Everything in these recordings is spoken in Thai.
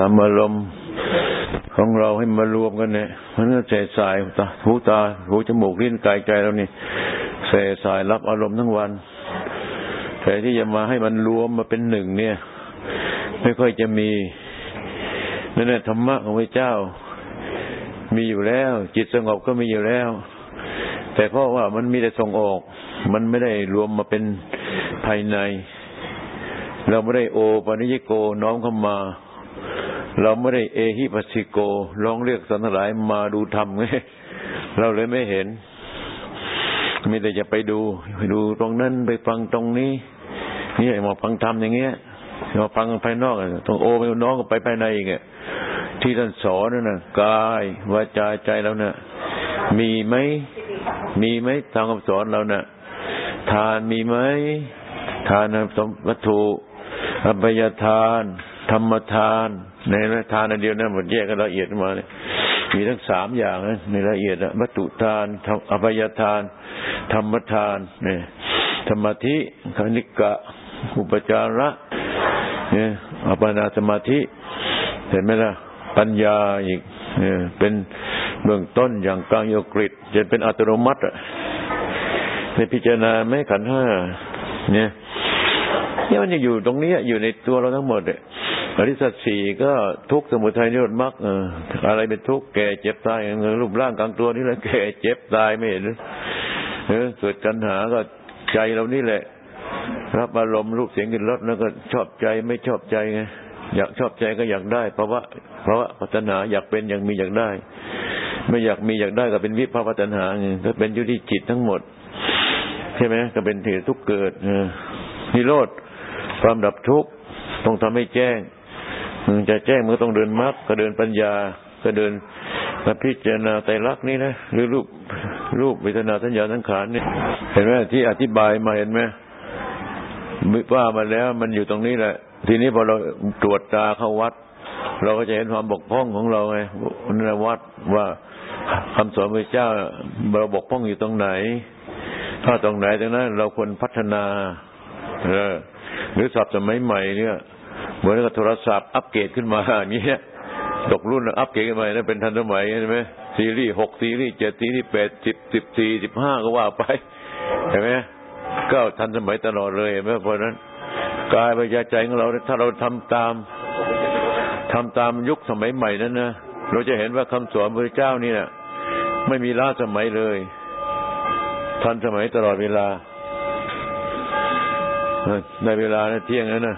ทำอารมณ์ของเราให้มารวมกันเนี่ยมันก็เสสายตาหูตาหูจมูกลิ้นกายใจเรานี่เสสายรับอารมณ์ทั้งวันแต่ที่จะมาให้มันรวมมาเป็นหนึ่งเนี่ย ไม่ค่อยจะมีนั่นแหละธรรมะของพระเจ้า มีอยู่แล้ว จิตสงบก็มีอยู่แล้ว แต่เพราะว่ามันมีแต่ส่งออก มันไม่ได้รวมมาเป็นภายใน เราไม่ได้โอปนิยโกน้อมเข้ามา เราไม่ได้เอหิปัสสิโกร้องเรียกสันหลายมาดูธรรมไงเราเลยไม่เห็นมีแต่จะไปดูไปดูตรงนั้นไปฟังตรงนี้นี่มาฟังธรรมอย่างเงี้ยมาฟังภายนอกต้องโอไปน้องก็ไปภายในอีกที่ท่านสอนนั่นนะกายวาจาใจเราเนะ่ะมีไหมมีไหมทางคำสอนเราเนะ่ะทานมีไหมทานสมวัตถุอภัยทาน ธรรมทาน ในทานอันเดียวนะหมดแยกกันละเอียดมาเนี่ยมีทั้งสามอย่างนะในละเอียดอะวัตถุทานอภัยทาน ธรรมทานเนี่ยธรรมธิคณิกะ อุปจาระเนี่ยอปนาสมาธิ เห็นไหมล่ะ ปัญญาอีกเนี่ยเป็นเบื้องต้นอย่างกลางโยกฤตจะเป็นอัตโนมัติอะในพิจารณาไม่ขันห้าเนี่ยเนี่ยมันจะอยู่ตรงนี้อยู่ในตัวเราทั้งหมดเลย อริสัตสีก็ทุกสมุทัยนิโรธมรรคอะไรเป็นทุกแก่เจ็บตายรูปร่างกลางตัวนี่แหละแก่เจ็บตายไม่เห็นเออเกิดกันหาก็ใจเรานี่แหละ รับอารมณ์รูปเสียงกลิ่นรสแล้วก็ชอบใจไม่ชอบใจไงอยากชอบใจก็อยากได้เพราะว่าเพราะว่าพัฒนาอยากเป็นอยากมีอยากได้ ไม่อยากมีอยากได้ก็เป็นวิภาพัฒนาไงก็เป็นอยู่ที่จิตทั้งหมด ใช่ไหมก็เป็นเหตุทุกเกิดนิโรธความดับทุกข์ต้องทำให้แจ้ง จะแจ้งมันต้องเดินมรรคก็เดินปัญญา ก็เดินมาพิจารณาไตรลักษณ์นี่นะหรือรูปรูปเวทนาสัญญาสังขารนี่เห็นไหมที่อธิบายมาเห็นไหมว่ามาแล้วมันอยู่ตรงนี้แหละ ทีนี้พอเราตรวจตาเข้าวัด เราก็จะเห็นความบกพร่องของเราไงในวัดว่าคำสอนพระเจ้าเราบกพร่องอยู่ตรงไหน ถ้าตรงไหนตรงนั้นเราควรพัฒนา เออ หรือสับสมัยใหม่เนี่ย เหมือนกับโทรศัพท์อัปเกรดขึ้นมาอย่างเงี้ยตกรุ่นอัปเกรดขึ้นมานั่นเป็นทันสมัยใช่ไหมซีรีส์หกซีรีส์เจ็ดซีรีส์แปดสิบสิบสี่สิบห้าก็ว่าไปเห็นไหมก็ทันสมัยตลอดเลยเห็นไหมเพราะนั้นกายปัญญาใจของเราถ้าเราทำตามทำตามยุคสมัยใหม่นั้นนะเราจะเห็นว่าคำสอนพระเจ้านี่นะไม่มีล้าสมัยเลย ทันสมัยตลอดเวลาในเวลาเที่ยงนั้นนะ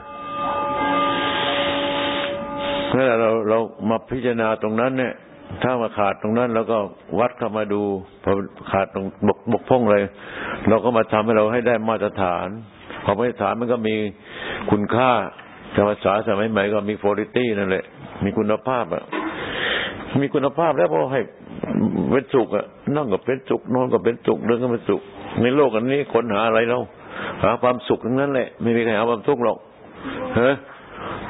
ถ้าเราเรามาพิจารณาตรงนั้นเนี่ย ถ้ามาขาดตรงนั้นเราก็วัดเข้ามาดูพอขาดตรงบกบกพร่องเลย เราก็มาทำให้เราให้ได้มาตรฐานพอมาตรฐานมันก็มีคุณค่าภาษาสมัยใหม่ก็มีคุณภาพนั่นแหละ มีคุณภาพอะมีคุณภาพแล้วพอให้เป็นสุขอะนั่งก็เป็นสุขนอนก็เป็นสุขเดินก็เป็นสุข ในโลกอันนี้คนหาอะไรเราหาความสุขทั้งนั้นแหละ ไม่มีใครหาความทุกข์หรอกเฮ้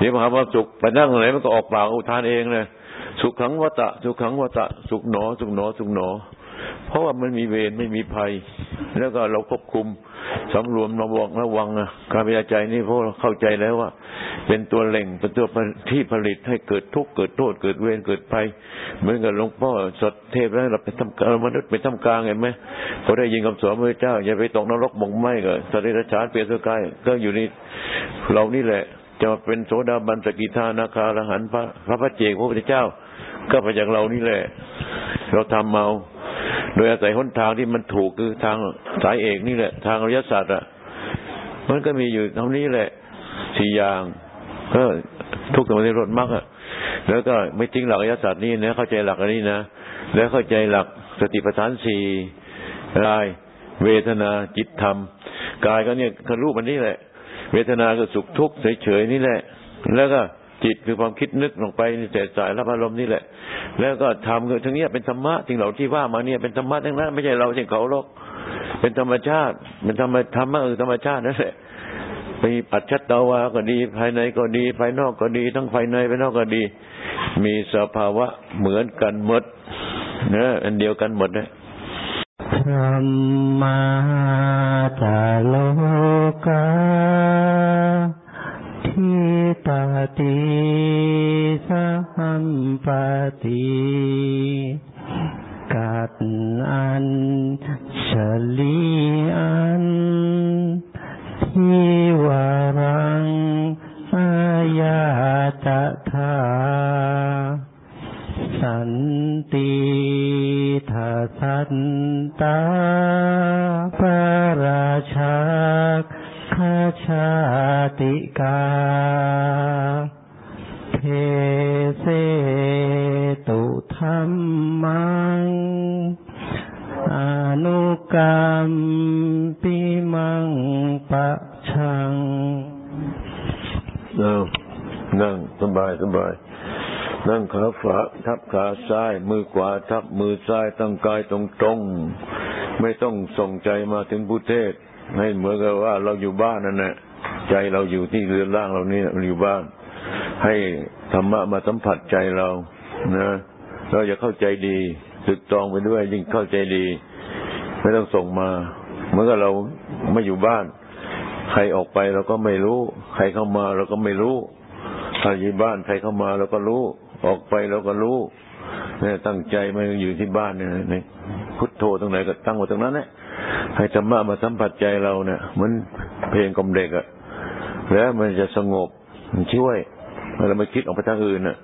ดี๋ยวหาความสุขไปนั่งไหนมันก็ออกปากอุทานเองเลยสุขขังวัตะ สุขขังวัตะ สุขหนอ สุขหนอ สุขหนอ เพราะว่ามันมีเวรไม่มีภัย แล้วก็เราควบคุมสำรวมระวังระวังนะการพยาใจนี่เพราะเราเข้าใจแล้วว่า เป็นตัวเล่งเป็นตัวที่ผลิตให้เกิดทุกข์เกิดโทษเกิดเวรเกิดภัยเหมือนกับหลวงพ่อสดเทพแล้วเราไปทำการมนุษย์ไปทำกลางเห็นไหมเขาได้ยินคำสอนพระเจ้าอย่าไปตกนรกมงไหมก็สติรัชานเปลี่ยนสกายก็อยู่ในเรานี่แหละ จะเป็นโสดาบันสกิทานาคาอรหันพระพระพเจกพระพุทธเจ้า ก็มาจากเรานี่แหละ เราทำเมา โดยอาศัยหนทางที่มันถูกคือทางสายเอกนี่แหละ ทางอริยสัจอะมันก็มีอยู่เท่านี้แหละสี่อย่างก็ทุกสมุทัยรถมากอะแล้วก็ไม่ทิ้งหลักอริยศาสัจนี่นะเข้าใจหลักอันนี้นะแล้วเข้าใจหลักสติปัฏฐานสี่กาย เวทนาจิตธรรม กายก็เนี่ยคือรูปมันนี่แหละ ทนาก็สุขทุกข์เฉยๆนี่แหละ แล้วก็จิตคือความคิดนึกลงไปในแต่สายรับอารมณ์นี่แหละ แล้วก็ทำคือทั้งนี้เป็นธรรมะสิ่งเหล่าที่ว่ามาเนี่ยเป็นธรรมะทั้งนั้นไม่ใช่เราใช่เขาหรอกเป็นธรรมชาติ เป็นธรรมธรรมะคือธรรมชาตินั่นแหละมีปัจจัตตาวาก็ดี ภายในก็ดี ภายนอกก็ดี ทั้งภายในภายนอกก็ดี มีสภาวะเหมือนกันหมดเนะอันเดียวกันหมดนะ ธรรมาจาโลกาทิปติสัมปติกัดอันเฉลีอันทิวรังอายาตถา สันติทัสันตาปราชาคาชาติกา เทเสตุธรรมังอนุกรรมปิมังปะชังนั่งนั่งสบายสบาย นั่งขาฝาทับขาซ้าย มือขวาทับมือซ้ายตั้งกายตรงตรงๆ ไม่ต้องส่งใจมาถึงผู้เทศ ให้เหมือนกับว่าเราอยู่บ้านนั่นแหละใจเราอยู่ที่เรือนร่างเรานี่เราอยู่บ้าน ให้ธรรมะมาสัมผัสใจเรานะเราจะเข้าใจดีสึกตองไปด้วยยิ่งเข้าใจดี ไม่ต้องส่งมาเมื่อกเราไม่อยู่บ้าน ใครออกไปเราก็ไม่รู้ ใครเข้ามาเราก็ไม่รู้ถ้าอยู่บ้านใครเข้ามาเราก็รู้ ออกไปเราก็รู้เนี่ยตั้งใจมาอยู่ที่บ้านเนี่ยในพุทโธตรงไหนก็ตั้งไว้ตรงนั้นแหละให้ธรรมะมาสัมผัสใจเราเนี่ยเหมือนเพลงกลมเด็กอะแล้วมันจะสงบมันช่วยเราไม่คิดออกไปทางอื่นน่ะ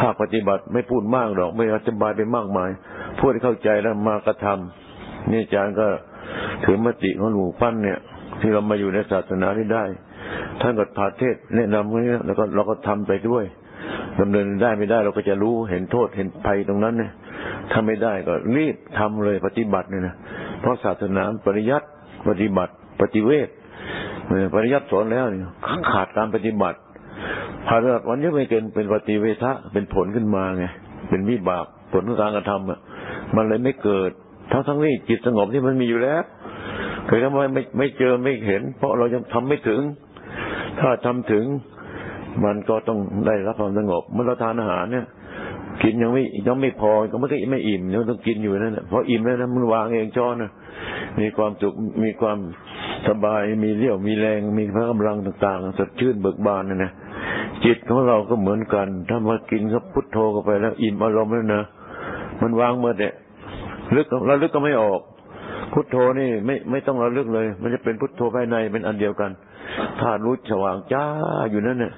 ภาคปฏิบัติไม่พูดมากหรอก ไม่อธิบายไปมากมายพูดให้เข้าใจแล้วมากระทำนี่อาจารย์ก็ถือมติของหลวงปั้นเนี่ย ที่เรามาอยู่ในศาสนาที่ได้ท่านก็พาเทศแนะนำไว้แล้วก็เราก็ทำไปด้วย ดำเนินได้ไม่ได้เราก็จะรู้เห็นโทษเห็นภัยตรงนั้นเนี่ยถ้าไม่ได้ก็รีบทำเลยปฏิบัติเนี่ยนะเพราะศาสนาปริยัติปฏิบัติปฏิเวทปริยัติสอนแล้วเนี่ยขาดการปฏิบัติพาแบบวันนี้ไม่เกินเป็นปฏิเวทะเป็นผลขึ้นมาไงเป็นวิบากผลของการกระทำอะ มันเลยไม่เกิด ทั้งทั้งนี้จิตสงบที่มันมีอยู่แล้วเคยทำไมไม่ไม่เจอไม่เห็น เพราะเรายังทำไม่ถึง ถ้าทำถึง มันก็ต้องได้รับความสงบ เมื่อเราทานอาหารเนี่ย กินยังไม่ยังไม่พอก็ไม่ก็ไม่อิ่มยังต้องกินอยู่นั่นแหละพออิ่มแล้วนะมันวางเองช้อนนะมีความสุขมีความสบายมีเรี่ยวมีแรงมีพละกำลังต่างๆ สดชื่นเบิกบานนะนะจิตของเราก็เหมือนกัน ถ้ามากินก็พุทโธเข้าไปแล้ว อิ่มอารมณ์แล้วนะมันวางเมื่อเดะลึกเราลึกก็ไม่ออก พุทโธนี่ไม่ไม่ต้องระลึกเลย มันจะเป็นพุทโธภายในเป็นอันเดียวกันถ้ารู้สว่างจ้าอยู่นั่นเนี่ย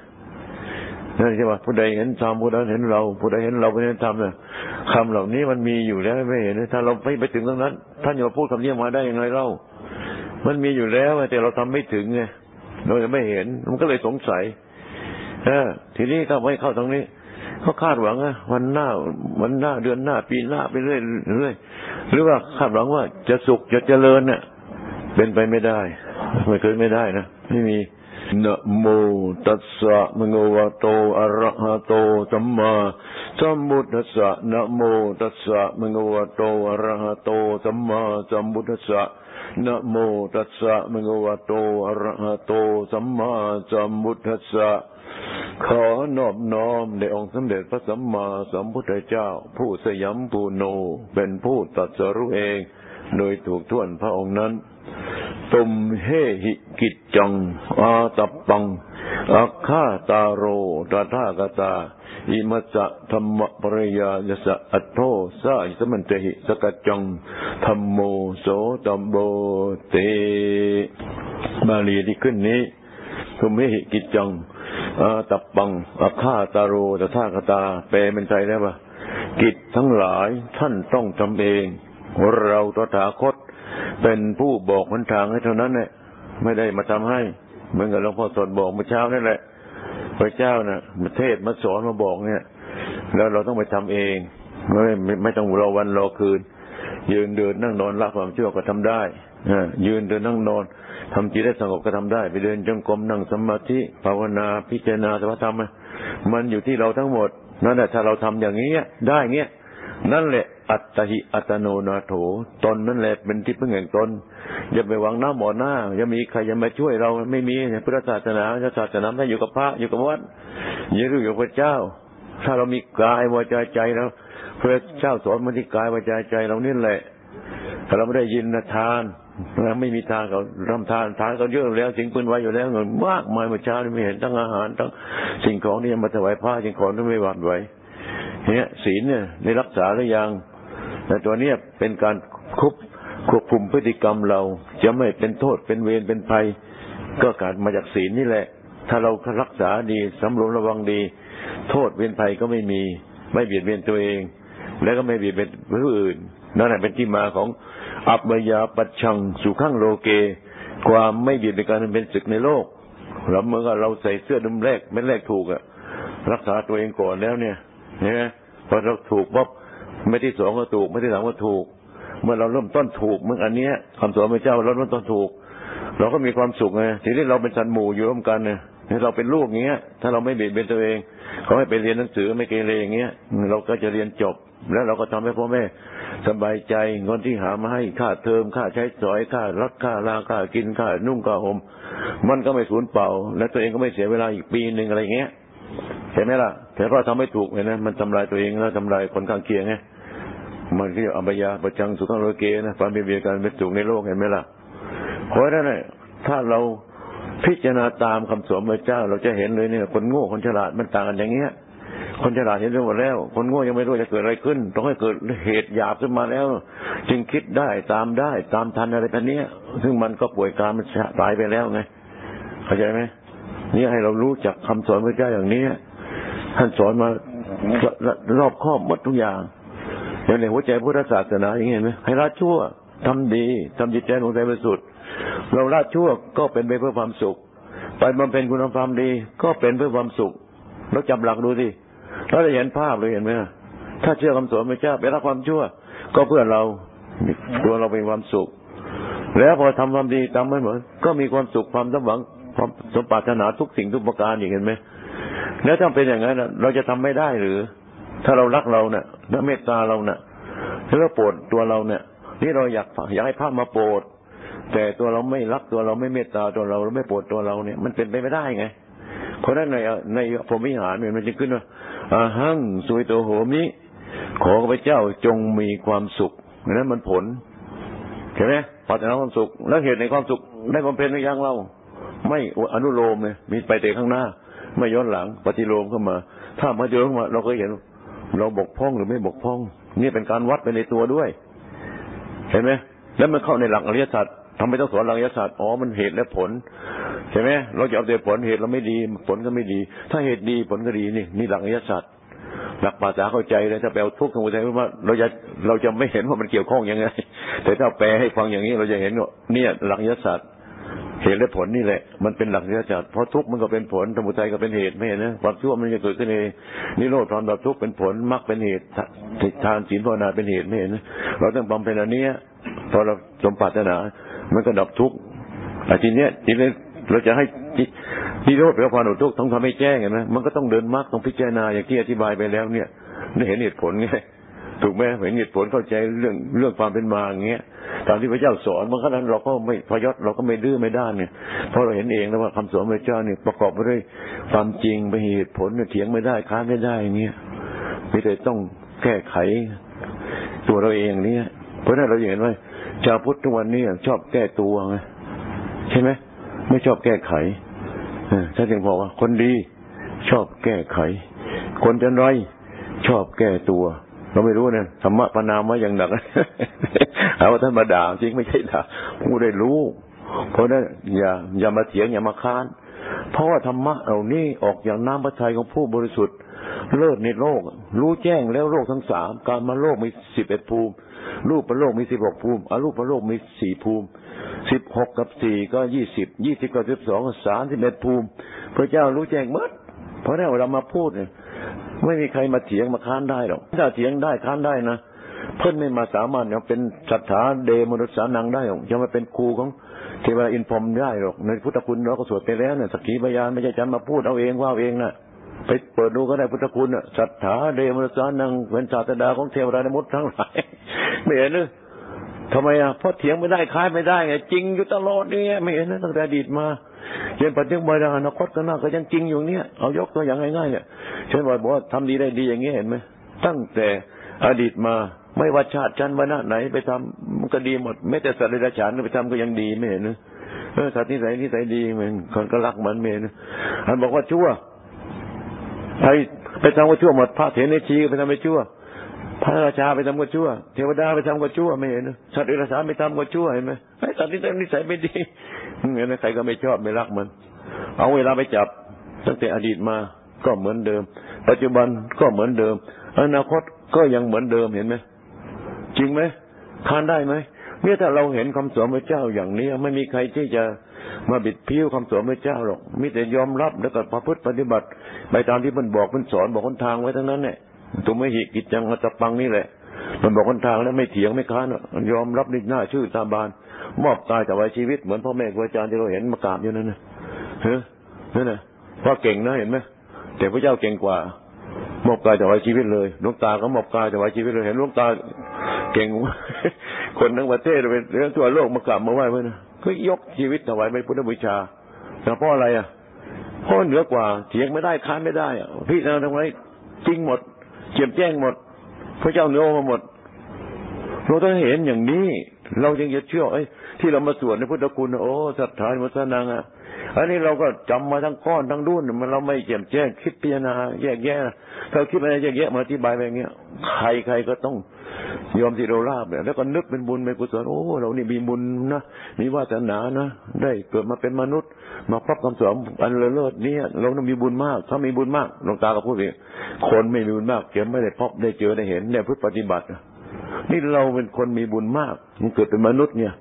นั่นใช่ป่ะผู้ใดเห็นธรรมผู้ใดเห็นเรา ผู้ใดเห็นเราผู้ใดเห็นธรรมเนี่ยคำเหล่านี้มันมีอยู่แล้วไม่เห็น ถ้าเราไม่ไปถึงตรงนั้น ท่านจะมาพูดคำนี้มาได้ยังไงเล่า มันมีอยู่แล้วแต่เราทำไม่ถึงไงเราจะไม่เห็น มันก็เลยสงสัยเออทีนี้ถ้าไม่เข้าตรงนี้เขาคาดหวังอะวันหน้าวันหน้าเดือนหน้า ปีหน้าไปเรื่อยเรื่อยหรือว่าคาดหวังว่าจะสุขจะเจริญเนี่ยเป็นไปไม่ได้ ไม่เคยไม่ได้นะไม่มี นะโมตัสสะมะโงวะโตอะระหะโตสัมมาสัมพุทธัสสะนะโมตัสสะมะโงวะโตอะระหะโตสัมมาสัมพุทธัสสะนะโมตัสสะมะโงวะโตอะระหะโตสัมมาสัมพุทธัสสะขอนอบน้อมในองค์สมเด็จพระสัมมาสัมพุทธเจ้า ผู้สยามปูโนเป็นผู้ตัดสรู้เอง โดยถูกท่วนพระองค์นั้น ตุมเฮหิกิจจัง อาตับปังอาคาตาโรตถากตา อิมัสสะธรรมปริยายสะอัตโทสาอิสมันเตหิสกัจจังธรรมโมโสตัมโบเต บาลีที่ขึ้นนี้ตุมเฮหิกิจจัง อาตับปังอาฆาตาโรตถากตา แปลเป็นใจได้ปะกิจทั้งหลายท่านต้องทำเอง เราตถาคต เป็นผู้บอกหนทางให้เท่านั้นแหละไม่ได้มาทำให้ เหมือนกับหลวงพ่อสดบอกเมื่อเช้านั่นแหละพระเจ้านะ่ะมาเทศมาสอนมาบอกเนี่ย แล้วเราต้องไปทำเองไม่ไม่ไม่ต้องรอวันรอคืน ยืนเดินนั่งนอนละความชั่วก็ทำได้ยืนเดินนั่งนอนทำจิตได้สงบก็ทำได้ ไปเดินจงกรมนั่งสมาธิภาวนาพิจารณาสภธรรมมันอยู่ที่เราทั้งหมดนั่นแหละถ้าเราทำอย่างนี้ได้เงี้ย นั่นแหละอัตหิอัตโนนาโถตนนั่นแหละเป็นที่พึ่งแห่งตนอย่าไปหวังหน้าหมอหน้าอย่ามีใครจะมาช่วยเราไม่มีพุทธศาสนาศาสนาถ้อยู่กับพระอยู่กับวัดอย่ารู้อยู่กับพระเจ้า ถ้าเรามีกายวาจาใจแล้วพระเจ้าสอนมันที่กายวาจาใจเรานี่แหละถ้าเราไม่ได้ยินทานนะไม่มีทางเขาทำทานทานเขาเยอะแล้วสิ่งปืนไว้อยู่แล้วเงินมากมายเมื่อเช้านี่ไม่เห็นทั้งอาหารทั้งสิ่งของที่มาถวายพระสิ่งของที่ไม่หวั่นไหว เนี่ยศีลเนี่ยในรักษาหรือยังแต่ตัวเนี้ยเป็นการคุบควบคุมพฤติกรรมเรา จะไม่เป็นโทษเป็นเวรเป็นภัย ก็การมาจากศีลนี่แหละ ถ้าเรารักษาดีสำรวมระวังดี โทษเวรภัยก็ไม่มี ไม่เบียดเบียนตัวเอง แล้วก็ไม่เบียดเบียนผู้อื่นนั่นแหละเป็นที่มาของอัปยาปัจชังสุขังโลเก ความไม่เบียดเบียนกันเป็นศึกในโลกเราเมื่อเราใส่เสื้อดำแรกเม็ดแรกถูกอะรักษาตัวเองก่อนแล้วเนี่ย เนี่ยพอเราถูกปั๊บไม่ที่สองก็ถูก ไม่ที่สามก็ถูก เมื่อเราเริ่มต้นถูกเมื่ออันเนี้ยคำสอนพระเจ้าเราเริ่มต้นถูก เราก็มีความสุขไงทีนี้เราเป็นสันหมู่อยู่ร่วมกันเนี่ยเราเป็นลูกอย่างเงี้ย ถ้าเราไม่เบียดเบียนตัวเองเขาให้ไปเรียนหนังสือไม่เกเรอย่างเงี้ย เราก็จะเรียนจบ แล้วเราก็ทำให้พ่อแม่สบายใจเงินที่หามาให้ค่าเทอมค่าใช้สอยค่ารักค่าลาค่ากินค่านุ่งค่าห่มมันก็ไม่สูญเปล่า และตัวเองก็ไม่เสียเวลาอีกปีหนึ่งอะไรเงี้ย เห็นไหมล่ะแต่ก็ทำไม่ถูกเลยนะมันทำลายตัวเองแล้วทำลายคนข้างเคียงไงมันก็อับยาประจังสุขังโลเกนะความเบียดกันเป็นสุขในโลกเห็นไหมล่ะเพราะนั้นถ้าเราพิจารณาตามคำสอนพระเจ้า เราจะเห็นเลยเนี่ย คนโง่คนฉลาดมันต่างกันอย่างเงี้ย คนฉลาดเห็นเรื่องหมดแล้ว คนโง่ยังไม่รู้จะเกิดอะไรขึ้น ต้องให้เกิดเหตุหยาบขึ้นมาแล้ว จึงคิดได้ตามได้ ตามทันอะไรแบบนี้ซึ่งมันก็ป่วยการมันตายไปแล้วไงเข้าใจไหมนี่ให้เรารู้จักคำสอนพระเจ้าอย่างนี้ ท่านสอนมารอบครอบหมดทุกอย่างอย่างในหัวใจพุทธศาสนาอย่างเงี้ยไหมให้ละชั่วทำดีทำจิตใจของใจบริสุทธิ์เราละชั่วก็เป็นไปเพื่อความสุข ไปบำเพ็ญคุณธรรมดีก็เป็นเพื่อความสุขเราจำหลักดูสิเราจะเห็นภาพเลยเห็นไหมถ้าเชื่อคำสอนพระเจ้าไปละความชั่ว ก็เพื่อเราตัวเราเป็นความสุข แล้วพอทำความดีตามไม่เหมือนก็มีความสุขความสมหวังความสมปรารถนาทุกสิ่งทุกประการอย่างเห็นไหม แล้วถ้าเป็นอย่างนั้นเราจะทำไม่ได้หรือ ถ้าเรารักเราเนะ่ยถ้าเมตตาเราเนะ่ยถ้าเราโปรดตัวเราเนี่ย นี่เราอยากอยากให้พระมาโปรดแต่ตัวเราไม่รักตัวเราไม่เมตตาตัวเราเราไม่โปรดตัวเราเนี่ยมันเป็นไปไม่ได้ไง เพราะนั้นในในพรหมิหารเนี่ยมันจะขึ้นว่าอาหังสุยโตโหมิ ขอพระเจ้าจงมีความสุขนั้นมันผลเห็นไหมปรารถนาความสุข แล้วเหตุในความสุขได้บำเพ็ญในอย่างเรา ไม่อนุโลมเลยมีไปเตะข้างหน้า ไม่ย้อนหลัง ปฏิโลมเข้ามา ถ้าปฏิโลมเข้ามา เราก็เห็น เราบกพร่องหรือไม่บกพร่อง นี่เป็นการวัดไปในตัวด้วย เห็นไหมแล้วมันเข้าในหลักอริยสัจทำไมต้องสอนหลักอริยสัจอ๋อมันเหตุและผลใช่ไหมเราจะเอาแต่ผลเหตุเราไม่ดี ผลก็ไม่ดี ถ้าเหตุดีผลก็ดีนี่นี่หลักอริยสัจหลักภาษาเข้าใจเลยถ้าแปลทุกข์สมุทัยว่าเราจะเราจะไม่เห็นว่ามันเกี่ยวข้องยังไง แต่ถ้าแปลให้ฟังอย่างนี้เราจะเห็นว่าเนี่ยหลักอริยสัจ เหตุและผลนี่แหละ มันเป็นหลักอริยสัจเพราะทุกข์มันก็เป็นผลสมุทัยก็เป็นเหตุไม่เห็นนะความชั่วมันจะเกิดขึ้นเองนิโรธความดับทุกข์เป็นผลมรรคเป็นเหตุทานศีลภาวนาเป็นเหตุไม่เห็นนะเราต้องบำเพ็ญอันนี้พอเราสมปรารถนา มันก็ดับทุกข์แต่ทีเนี้ยทีนี้เราจะให้นิโรธแล้วความดับทุกข์ต้องทำให้แจ้งเห็นไหมมันก็ต้องเดินมรรคต้องพิจารณาอย่างที่อธิบายไปแล้วเนี่ยได้เห็นเหตุผลไง ถูกไหมเห็นเหตุผลเข้าใจเรื่องเรื่องความเป็นมาอย่างเงี้ยตามที่พระเจ้าสอนมันก็นั้นเราก็ไม่พยศเราก็ไม่ดื้อไม่ด้านเนี่ยเพราะเราเห็นเองแล้วว่าคำสอนพระเจ้าเนี่ยประกอบไปด้วยความจริงไปเหตุผลเนี่ยเถียงไม่ได้ค้านไม่ได้อย่างเงี้ยไม่ได้ต้องแก้ไขตัวเราเองเนี่ย เพราะนั้นเราเห็นว่าชาวพุทธทุกวันนี้ชอบแก้ตัวไงใช่ไหมไม่ชอบแก้ไขถ้าจึงบอกว่า คนดีชอบแก้ไข คนจะร้อยชอบแก้ตัว เราไม่รู้เนี่ยธรรมะปนามว่าอย่างหนักเอาว่าท่านมาด่าจริงไม่ใช่ด่าผู้ได้รู้ เพราะนั้นอย่าอย่ามาเถียงอย่ามาค้าน เพราะว่าธรรมะเหล่านี้ออกอย่างน้ำพระทัยของผู้บริสุทธิ์เลิศในโลก รู้แจ้งแล้วโลกทั้งสามการมาโลกมีสิบเอ็ดภูมิ รูปประโลกมีสิบหกภูมิอรูปประโลกมีสี่ภูมิสิบหกกับสี่ก็ยี่สิบยี่สิบกับสิบสองสามสิบเอ็ดภูมิ พระเจ้ารู้แจ้งมดเพราะนั้นเรามาพูดเนี่ย ไม่มีใครมาเถียงมาค้านได้หรอกถ้าเถียงได้ค้านได้นะเพื่อนไม่มาสามารถเป็นศรัทธาเดมนุษย์สานังได้หรอกจะมาเป็นครูของเทวดาอินพรมได้หรอกในพุทธคุณเราก็สวดไปแล้วเนี่ยสกีพยานไม่ใช่จะมาพูดเอาเองว่าเองนะไปเปิดดูก็ได้พุทธคุณศรัทธาเดมนุษย์สานังเป็นศาสดาของเทวดาในมุตทั้งหลายไม่เห็นหรือทำไมอะเพราะเถียงไม่ได้ค้ายไม่ได้ไงจริงอยู่ตลอดเนี่ยไม่เห็นนะตั้งแต่อดีตมา เย็นปัจจุบันอนาคตก็น่าก็ยังจริงอยู่เนี่ยเอายกตัวอย่างง่ายๆเนี่ยเช่นว่าบอกว่าทำดีได้ดีอย่างเงี้ยเห็นไหมตั้งแต่อดีตมาไม่ว่าชาติชั้นวรรณะไหนไปทำมันก็ดีหมดไม่แต่สัตว์เดรัจฉานไปทำก็ยังดีไม่เห็นนะเออสัตว์ที่ไหนที่ไหนดีเหมือนคนก็รักเหมันเมนอันบอกว่าชั่วไปไปทำก็ชั่วหมดพระเถรในชีไปทำไปชั่ว พระราชาไปทำก็ชั่ว เทวดาไปทำก็ชั่วไม่เห็นสัตว์เดรัจฉานไปทำก็ชั่วเห็นไหมสัตว์ที่ไหนนิสัยไม่ดี งี้ยใครก็ไม่ชอบไม่รักมัน เอาเวลาไปจับ ตั้งแต่อดีตมาก็เหมือนเดิม ปัจจุบันก็เหมือนเดิม อนาคตก็ยังเหมือนเดิมเห็นไหมจริงไหมทานได้ไหมเนี่ยถ้าเราเห็นคำสอนพระเจ้าอย่างนี้ไม่มีใครที่จะมาบิดพิ้วคำสอนพระเจ้าหรอกมิแต่ยอมรับแล้วก็ประพฤติปฏิบัติ ไปตามที่มันบอกมันสอนบอกคนทางไว้ทั้งนั้นเนี่ยตัวไม่หิกิจจังอัตปังนี่แหละ มันบอกคนทางแล้วไม่เถียงไม่ค้านยอมรับในหน้าชื่อตาบาน มอบกายแต่ไว้ชีวิตเหมือนพ่อแม่ครูอาจารย์ที่เราเห็นมากราบอยู่นั่นนะเฮ้ยนั่นนะพ่อเก่งนะเห็นไหมแต่พระเจ้าเก่งกว่ามอบกายแต่ไว้ชีวิตเลยลูกตาก็มอบกายแต่ไว้ชีวิตเลยเห็นลูกตาเก่งคนทั้งประเทศเป็นเรื่องทั่วโลกมากราบมาไหว้เพื่อนก็ยกชีวิตถวายไปพุทธบูชาแต่เพราะอะไรอะเพราะเหนือกว่าเถียงไม่ได้ค้านไม่ได้อะพี่เราทำไมจริงหมดเจียมแจ้งหมด พระเจ้าเหนือมาหมดเราต้องเห็นอย่างนี้ เราจึงจะเชื่อไอ้ที่เรามาสวดในพุทธคุณโอ้ศรัทธามัสนังอะอันนี้เราก็จำมาทั้งก้อนทั้งดุ่นมันเราไม่เจียมแจ้งคิดพิจารณาแยกแยะถ้าคิดอะไรแยกแยะมาอธิบายไปอย่างเงี้ยใครใครก็ต้องยอมที่เราลาบเนี่ยแล้วก็นึกเป็นบุญเป็นกุศลโอ้เรานี่มีบุญนะมีวาสนานะได้เกิดมาเป็นมนุษย์ มาพบคำสอนอันเลิศเนี่ยเราต้องมีบุญมาก ถ้ามีบุญมากหลวงตาก็พูดเองคนไม่มีบุญมากเก็บไม่ได้พบได้เจอได้เห็นได้พึ่งปฏิบัติ นี่เราเป็นคนมีบุญมาก มันเกิดเป็นมนุษย์เนี่ย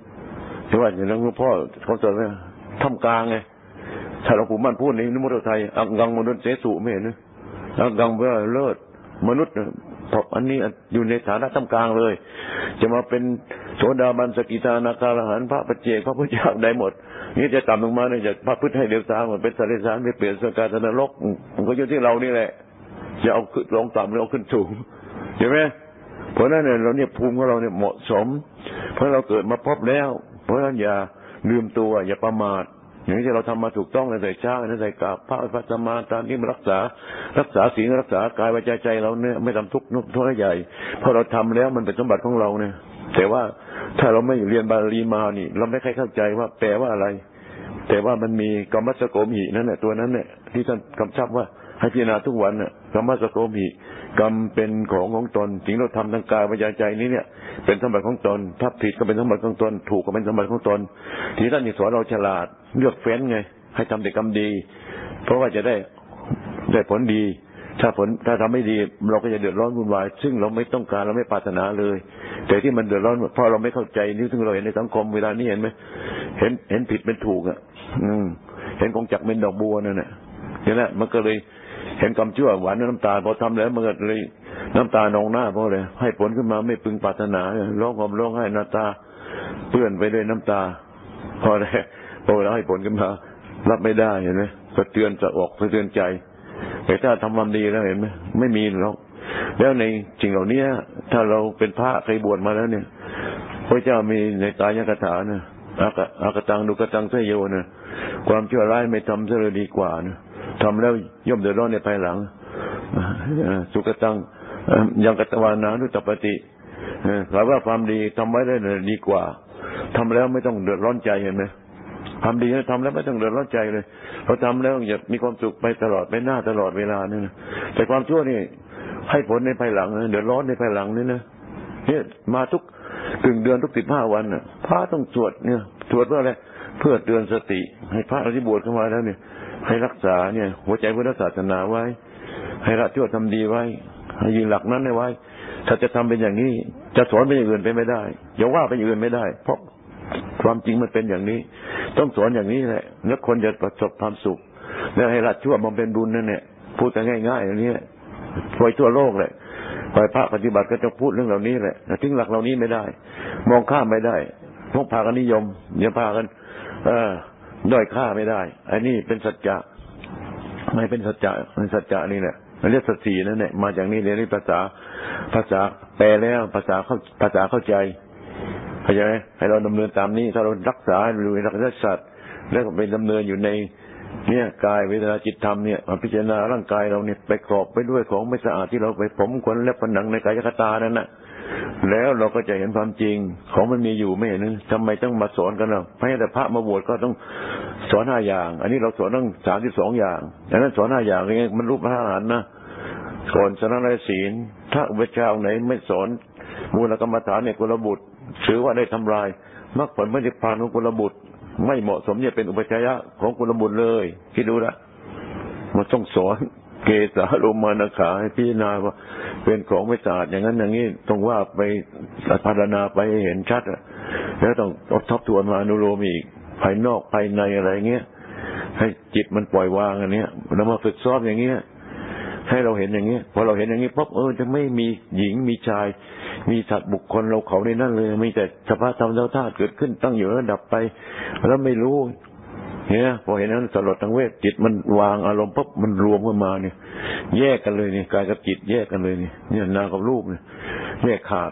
เห็นว่าอย่างนั้นหลวงพ่อเขาสอนว่าทำกลางไงถ้าหลวงปู่มั่นพูดในนิมุตไทยอังกังมนุษย์เสสุไม่เห็นนะอังกังเพื่อเลิศมนุษย์พอันนี้อยู่ในฐานะท่ามกลางเลย จะมาเป็นโสดาบันสกิทานาคารหันพระปัจเจกพระพุทธเจ้าได้หมด นี่จะต่ำลงมาเนี่ยจะพระพุทธให้เดียวตาหมดเป็นสารสารไปเปลี่ยนสกาธนรกมันก็อยู่ที่เรานี่แหละจะเอาขึ้นลงต่ำหรือเอาขึ้นสูงเห็นไหม เพราะนั้นเนี่ยเราเนี่ยภูมิของเราเนี่ยเหมาะสม เพราะเราเกิดมาพบแล้ว เพราะนั้นอย่าลืมตัวอย่าประมาทอย่างที่เราทำมาถูกต้องในใส่ช้าในใส่กาบพระพระสมาตามที่มารักษา รักษาศีลรักษากายวาจาใจเราเนี่ยไม่ทำทุกข์นุกทุกข์ใหญ่พอเราทำแล้วมันเป็นสมบัติของเราเนี่ยแต่ว่าถ้าเราไม่เรียนบาลีมานี่ เราไม่ค่อยเข้าใจว่าแปลว่าอะไร แต่ว่ามันมีกรรมสโกมหินั่นแหละตัวนั้นเนี่ยที่ท่านกำชับว่าให้พิจารณาทุกวันน่ะ กรรมสโกมหิกรรมเป็นของของตนสิ่งเราทำทางกายวาจาใจนี้เนี่ย เป็นสมบัติของตน ถ้าผิดก็เป็นสมบัติของตน ถูกก็เป็นสมบัติของตน ที่ท่านสอนเราฉลาดเลือกเฟ้นไง ให้ทำแต่กรรมดี เพราะว่าจะได้ได้ผลดี ถ้าผลถ้าทำไม่ดี เราก็จะเดือดร้อนวุ่นวาย ซึ่งเราไม่ต้องการเราไม่ปรารถนาเลย แต่ที่มันเดือดร้อนเพราะเราไม่เข้าใจนี่ซึ่งเราเห็นในสังคมเวลานี้เห็นไหมเห็นเห็นผิดเป็นถูกอะ อืม เห็นกองจักเป็นดอกบัวนั่นแหละนี่แหละมันก็เลย เห็นกำชั่วหวานน้ำตาพอทำแล้วมันก็เลยน้ำตานองหน้าเพราะเลยให้ผลขึ้นมาไม่พึงปรารถนาร้องห่มร้องไห้น้ำตาเปื้อนไปด้วยน้ำตา พอได้พอแล้วให้ผลขึ้นมา รับไม่ได้เห็นไหมสะเทือนจะออกสะเทือนใจ แต่ถ้าทำความดีแล้วเห็นไหมไม่มีหรอกแล้วในจริงเหล่านี้ถ้าเราเป็นพระเคยบวชมาแล้วเนี่ยพระเจ้ามีในตายคาถานะอากอากตังดุกตังเสยโยนะความชั่วร้ายไม่ทำเสียเลยดีกว่านะ ทำแล้วย่อมเดือดร้อนในภายหลังสุกตังยังกตวานานุตปฏิหมายว่าความดีทำไว้ได้ดีกว่าทำแล้วไม่ต้องเดือดร้อนใจเห็นไหมทำดีทำแล้วไม่ต้องเดือดร้อนใจเลยเราทำแล้วอย่ามีความสุขไปตลอดไปหน้าตลอดเวลาเนี่ยนะแต่ความชั่วนี่ให้ผลในภายหลังเดือดร้อนในภายหลังนี่นะเนี่ยมาทุกถึงเดือนทุกสิบห้าวันน่ะพระต้องสวดเนี่ยสวดเพื่ออะไรเพื่อเตือนสติ ให้พระที่บวชเข้ามาแล้วเนี่ย ให้รักษาเนี่ย หัวใจพุทธศาสนาไว้ ให้ละชั่วทำดีไว้ ให้ยืนหลักนั้นไว้ ถ้าจะทำเป็นอย่างนี้ จะสอนเป็นอย่างอื่นไปไม่ได้อย่าว่าเป็นอย่างอื่นไม่ได้ เพราะความจริงมันเป็นอย่างนี้ ต้องสอนอย่างนี้แหละ แล้วคนจะประสบความสุข แล้วให้ละชั่วมันเป็นบุญนั่นเนี่ยพูดกันง่ายๆอย่างนี้ปล่อยทั่วโลกเลยปล่อยพระปฏิบัติก็จะพูดเรื่องเหล่านี้แหละทิ้งหลักเหล่านี้ไม่ได้ มองข้ามไม่ได้พวกพากันนิยมเนี่ยพากัน เออ ด้อยค่าไม่ได้ อันนี้เป็นสัจจะไม่เป็นสัจจะเป็นสัจจะนี่แหละมันเรียกสัจสีนั่นแหละมาจากนี้เรียนภาษาภาษาแปลแล้วภาษาเข้าภาษาเข้าใจเข้าใจไหมให้เราดำเนินตามนี้ ถ้าเรารักษาหรือรักษาสัตว์แล้วก็ไปดำเนินอยู่ในเนี่ยกายเวทนาจิตธรรมเนี่ยมาพิจารณาร่างกายเราเนี่ยไปกรอบไปด้วยของไม่สะอาดที่เราไปผมขนและผนังในกายคตานั่นน่ะ แล้วเราก็จะเห็นความจริง ของมันมีอยู่ไม่เห็นทำไมต้องมาสอนกันล่ะให้แต่พระมาบวชก็ต้องสอนห้าอย่าง อันนี้เราสอนต้องสามสิบสองอย่างดังนั้นสอนห้าอย่างนี่มันรูปพระอรหันต์นะก่อนสนไรศีลถ้าอุปชาไหนไม่สอนมูลกรรมฐานเนี่ยกุลบุตรถือว่าได้ทำลายมรรคผลไม่ได้พานของกุลบุตร ไม่เหมาะสมจะเป็นอุปชัยยะของกุลบุตรเลยคิดดูละมันต้องสอน เกสาโลมานาขาให้พิจารณาว่าเป็นของไม่สะอาดอย่างนั้นอย่างนี้ต้องว่าไปพารณาไปเห็นชัดอะแล้วต้องทบทวนมาอนุโลมอีกภายนอกภายในอะไรเงี้ยให้จิตมันปล่อยวางอันเนี้ยแล้วมาฝึกซ้อมอย่างเงี้ยให้เราเห็นอย่างเงี้ยพอเราเห็นอย่างนี้ปุ๊บเออจะไม่มีหญิงมีชาย มีสัตว์บุคคลเราเขาในนั่นเลยมีแต่สภาพธรรมธาตุเกิดขึ้นตั้งอยู่แล้วดับไป แล้วไม่รู้ เนี่ยพอเห็นนั้นสลดทั้งเวทจิตมันวางอารมณ์ปุ๊บมันรวมขึ้นมาเนี่ย แยกกันเลยเนี่ยกายกับจิตแยกกันเลยเนี่ยเนี่ยนากับรูปเนี่ยแยกขาด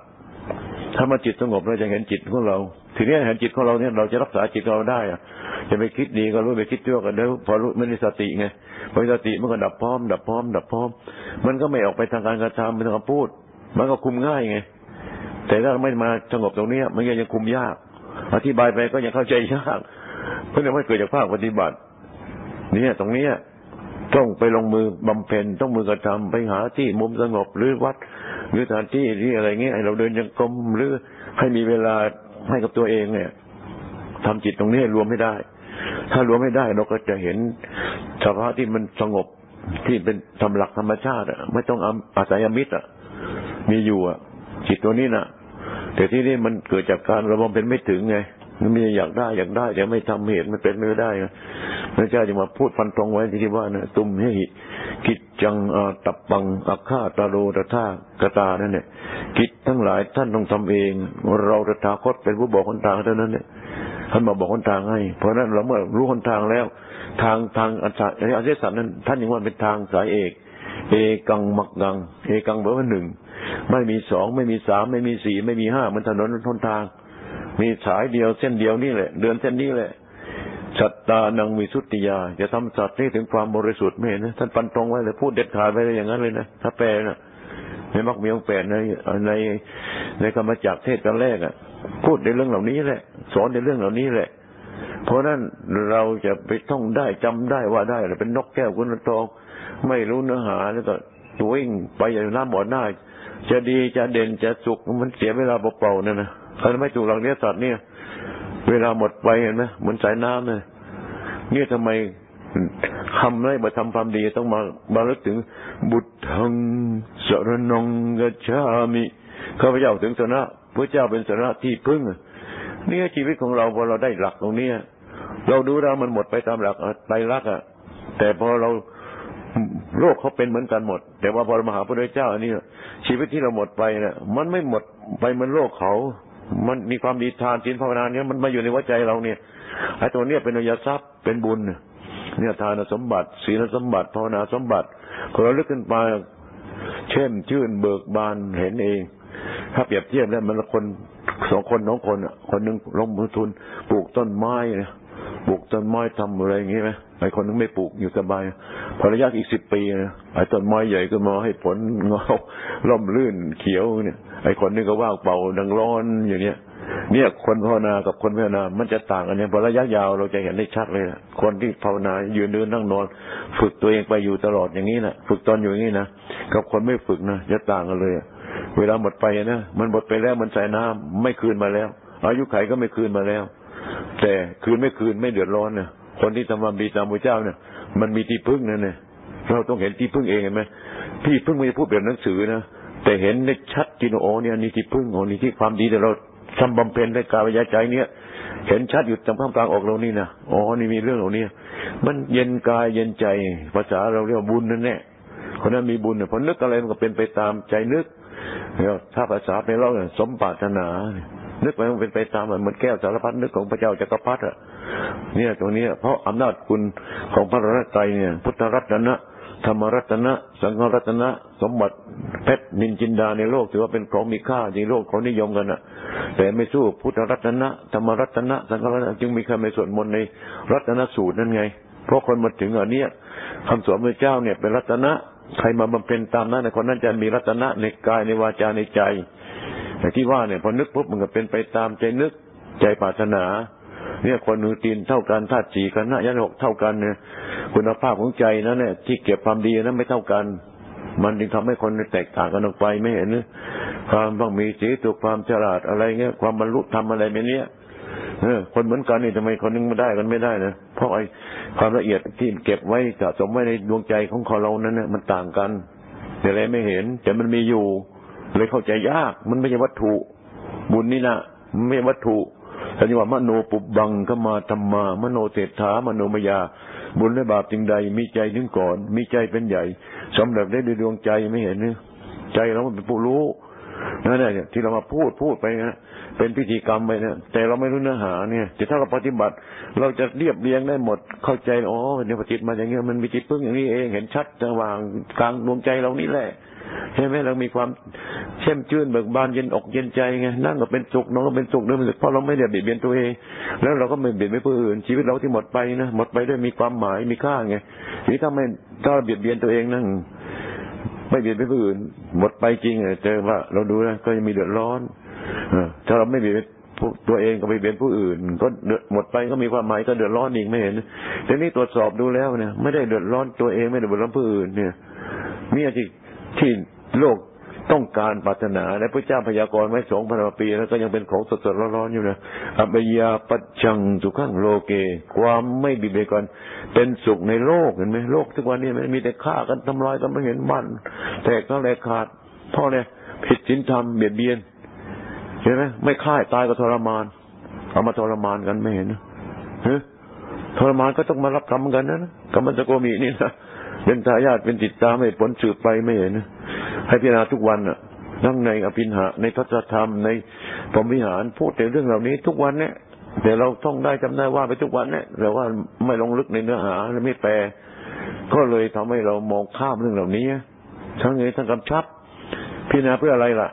ถ้ามาจิตสงบเราจะเห็นจิตของเรา ทีนี้เห็นจิตของเราเนี่ยเราจะรักษาจิตเราได้อะจะไปคิดดีก็รู้ไปคิดชั่วก็เดี๋ยวพอรู้ไม่มีสติไงพอสติมันก็ดับพร้อม ดับพร้อม ดับพร้อม มันก็ไม่ออกไปทางการกระทำไม่ทางการพูด มันก็คุมง่ายไงแต่ถ้าไม่มาสงบตรงนี้มันยังคุมยาก อธิบายไปก็ยังเข้าใจยาก เพราะนั่นไม่เกิดจากภาคปฏิบัติ เนี่ยตรงนี้ต้องไปลงมือบำเพ็ญต้องมือกระทำไปหาที่มุมสงบหรือวัด หรือสถานที่ที่อะไรเงี้ยให้เราเดินยังกรมหรือให้มีเวลาให้กับตัวเองเนี่ยทำจิตตรงนี้รวมไม่ได้ ถ้ารวมไม่ได้เราก็จะเห็นสภาพที่มันสงบที่เป็นทำหลักธรรมชาติอะไม่ต้องอาศัยมิตรอะมีอยู่อะจิตตัวนี้น่ะ แต่ที่นี่มันเกิดจากการระบมเป็นไม่ถึงไง มันมีอยากได้อยากได้แต่ไม่ทำเหตุมันเป็นไม่ได้นะพระเจ้าจะมาพูดฟันตรงไว้ที่ว่านะตุมให้กิจจังอาตับปังอักฆาตาโรตถากตานั่นเนี่ยกิจทั้งหลายท่านต้องทำเอง เราตถาคตเป็นผู้บอกคนทางเท่านั้นเนี่ยท่านมาบอกคนทางให้ เพราะนั้นเราเมื่อรู้คนทางแล้ว ทางทางอาจารย์อาจารย์นั้น ท่านยังว่าเป็นทางสายเอกเอกังมักกัง เอกังแปลว่าหนึ่ง ไม่มีสอง ไม่มีสาม ไม่มีสี่ ไม่มีห้ามันถนนทนทาง มีสายเดียวเส้นเดียวนี่แหละ เดือนเส้นนี้แหละสัตตานังมีสุติยาจะทำสัตว์นี่ถึงความบริสุทธิ์ไม่เห็นนะท่านปันตรงไว้เลยพูดเด็ดขาดไปเลยอย่างนั้นเลยนะถ้าแปลนะในมักมีองแปดในในในกรรมจักเทศกันแรกอะ พูดในเรื่องเหล่านี้แหละ สอนในเรื่องเหล่านี้แหละ เพราะนั้นเราจะไปท่องได้จำได้ว่าได้เป็นนกแก้วกุนทอง ไม่รู้เนื้อหาแล้วก็ตัววิ่งไปอย่างน้ำบ่อหน้าจะดีจะเด่นจะสุขมันเสียเวลาเปล่าๆนั่นนะ ถ้าไม่ถูกหลักเนี้ยสัตว์เนี่ย เวลาหมดไปเห็นไหมเหมือนสายน้ำเนี่ยเนี่ยทำไมทำได้มาทำความดีต้องมาบาลึกถึง บุตรทังสรนงกัจฉามิข้าพเจ้าถึงสนะพระเจ้าเป็นสนะที่พึ่งเนี่ยชีวิตของเราพอเราได้หลักตรงนี้เราดูแล้วมันหมดไปตามหลักไตรลักษณ์อะ แต่พอเราโลกเขาเป็นเหมือนกันหมด แต่ว่าพอมหาพระเจ้าอันนี้ชีวิตที่เราหมดไปเนี่ยมันไม่หมดไปเหมือนโลกเขา มันมีความดีทานศีลภาวนาเนี่ยมันมาอยู่ในหัวใจเราเนี่ยไอ้ตัวเนี้ยเป็นอยทรัพย์เป็นบุญเนี่ยทานสมบัติศีลสมบัติภาวนาสมบัติพอเราลึกขึ้นไปเช่นชื่นเบิกบานเห็นเอง ถ้าเปรียบเทียบแล้วมันคนสองคนน้องคนคนหนึ่งลงมือทุนปลูกต้นไม้เนี่ย ปลูกต้นไม้ทำอะไรอย่างงี้ไหมไอ้คนนึงไม่ปลูกอยู่สบายพอระยะอีกสิบปีนะไอ้ต้นไม้ใหญ่ก็มาให้ผลเงาล่มลื่นเขียวเนี่ย ไอ้คนนึงก็ว่างเป่าดังร้อนอย่างเนี้ยเนี่ยคนภาวนากับคนภาวนา มันจะต่างกันเนี่ยพอระยะยาวเราจะเห็นได้ชัดเลยนะคนที่ภาวนายืนเดินนั่งนอน ฝึกตัวเองไปอยู่ตลอดอย่างนี้นะฝึกตอนอยู่อย่างนี้นะกับคนไม่ฝึกนะจะต่างกันเลยเวลาหมดไปนะมันหมดไปแล้วมันใส่น้ำไม่คืนมาแล้ว อายุไขก็ไม่คืนมาแล้ว แต่คืนไม่คืนไม่เดือดร้อนนะคนที่ทำความดีตามพระเจ้าเนี่ยมันมีที่พึ่งนั่นเนี่ยเราต้องเห็นที่พึ่งเองเห็นไหมพี่พึ่งไม่ได้พูดแบบหนังสือนะแต่เห็นในชัดจินโอเนี่ยนี่ที่พึ่งของนี่ที่ความดีแต่เราทำบำเพ็ญในกายวิญญาใจเนี่ยเห็นชัดอยู่ตรงข้างกลางออกเรานี่นะอ๋อนี่มีเรื่องเหล่านี้มันเย็นกายเย็นใจ ภาษาเราเรียกว่าบุญนั่นแน่คนนั้นมีบุญเนี่ยพอนึกอะไรมันก็เป็นไปตามใจนึกเนี่ยถ้าภาษาเป็นเราเนี่ยสมปรารถนานึ นึกไปมันเป็นไปตามเหมือนแก้วสารพัดนึกของพระเจ้าจักรพรรดิอะเนี่ยตรงนี้เพราะอำนาจคุณของพระรัตนตรัยเนี่ย พุทธรัตนะธรรมรัตนะสังฆรัตนะสมบัติเพชรนินจินดาในโลกถือว่าเป็นของมีค่าในโลกเขานิยมกันอะแต่ไม่สู้พุทธรัตนะธรรมรัตนะสังฆรัตนะจึงมีคำในส่วนมนในรัตนสูตรนั่นไง เพราะคนมาถึงอันเนี้ยคำสอนพระเจ้าเนี่ยเป็นรัตนะใครมาบำเพ็ญตามนั้นคนนั้นจะมีรัตนะในกายในวาจาในใจ แต่ที่ว่าเนี่ยพอนึกปุ๊บมันก็เป็นไปตามใจนึกใจปรารถนา เนี่ยคนหนึ่งตีนเท่ากันธาตุสี่กันนะยันหกเท่ากันเนี่ยคุณภาพของใจนั้นเนี่ยที่เก็บความดีนั้นไม่เท่ากัน มันจึงทำให้คนแตกต่างกันออกไปไม่เห็นหรือความบางมีสีตัวความฉลาดอะไรเงี้ยความบรรลุธรรมอะไรแบบนี้เออคนเหมือนกันนี่ทำไมคนนึงม่ได้กันไม่ได้นะเพราะไอ้ความละเอียดที่เก็บไว้สะสมไว้ในดวงใจของคนเรานั้นเนี่ยมันต่างกันแต่อะไรไม่เห็น แต่มันมีอยู่ เลยเข้าใจยาก มันไม่ใช่วัตถุ บุญนี่นะไม่ใช่วัตถุแต่นี่ว่ามโนปุบบังขมาธรรมา มโนเศรษฐามโนมยา บุญและบาปจริงใด มีใจถึงก่อน มีใจเป็นใหญ่สำเร็จได้ด้วยดวงใจไม่เห็นเนี่ยใจเราเป็นผู้รู้นั่นแหละที่เรามาพูดพูดไปนะเป็นพิธีกรรมไปเนี่ยแต่เราไม่รู้เนื้อหาเนี่ยแต่ถ้าเราปฏิบัติ เราจะเรียบเรียงได้หมดเข้าใจอ๋อเนี่ยปฏิบัติมาอย่างเงี้ยมันมีจิตพึ่งอย่างนี้เองเห็นชัดระหว่างกลางดวงใจเรานี่แหละ ใช่ไหมเรามีความเช่มชื่นเบิกบานเย็นอกเย็นใจไงนั่งก็เป็นสุขนอนก็เป็นสุขด้วยเพราะเราไม่ได้เบียดเบียนตัวเอง แล้วเราก็ไม่เบียดเบียนผู้อื่น ชีวิตเราที่หมดไปนะหมดไปด้วยมีความหมายมีค่าไงนี่ถ้าไม่ถ้าเบียดเบียนตัวเองนั่งไม่เบียดเบียนผู้อื่น หมดไปจริงเจอว่าเราดูนะก็ยังมีเดือดร้อนถ้าเราไม่เบียดตัวเองก็ไปเบียนผู้อื่น ก็หมดไปก็มีความหมายก็เดือดร้อนอีกไม่เห็นแต่นี่ตรวจสอบดูแล้วเนี่ย ไม่ได้เดือดร้อนตัวเองไม่ได้เดือดร้อนผู้อื่นเนี่ยมีอะไร ที่โลกต้องการปรารถนาและพระเจ้าพยากรณ์ไว้สองพันปีแล้วก็ยังเป็นของสดๆร้อนๆอยู่นะอัปยาปัจจังสุขังโลเก ความไม่บิดเบือนเป็นสุขในโลกเห็นไหมโลกทุกวันนี้มันมีแต่ฆ่ากันทำลายกันไม่เห็นมันแตกก็แหลกขาดเพราะเนี่ยผิดศีลธรรมเบียดเบียนเห็นไหมไม่ฆ่าตายก็ทรมาน เอามาทรมานกันไม่เห็นนะทรมานก็ต้องมารับกรรมกันนะกรรมจะโกมีนี่นะ เป็นทายาทเป็นติดตามไม่ผลสืบไปไม่เห็นให้พิจารณาทุกวันอะทั้งในอภินหะในทัศธรรมในพรหมวิหารพูดแต่เรื่องเหล่านี้ทุกวันเนี่ยแต่เราต้องได้จำได้ว่าไปทุกวันเนี่ยแต่ว่าไม่ลงลึกในเนื้อหาและไม่แปล ก็เลยทำให้เรามองข้ามเรื่องเหล่านี้ทั้งนี้ทั้งกำชับ พิจารณาเพื่ออะไรล่ะ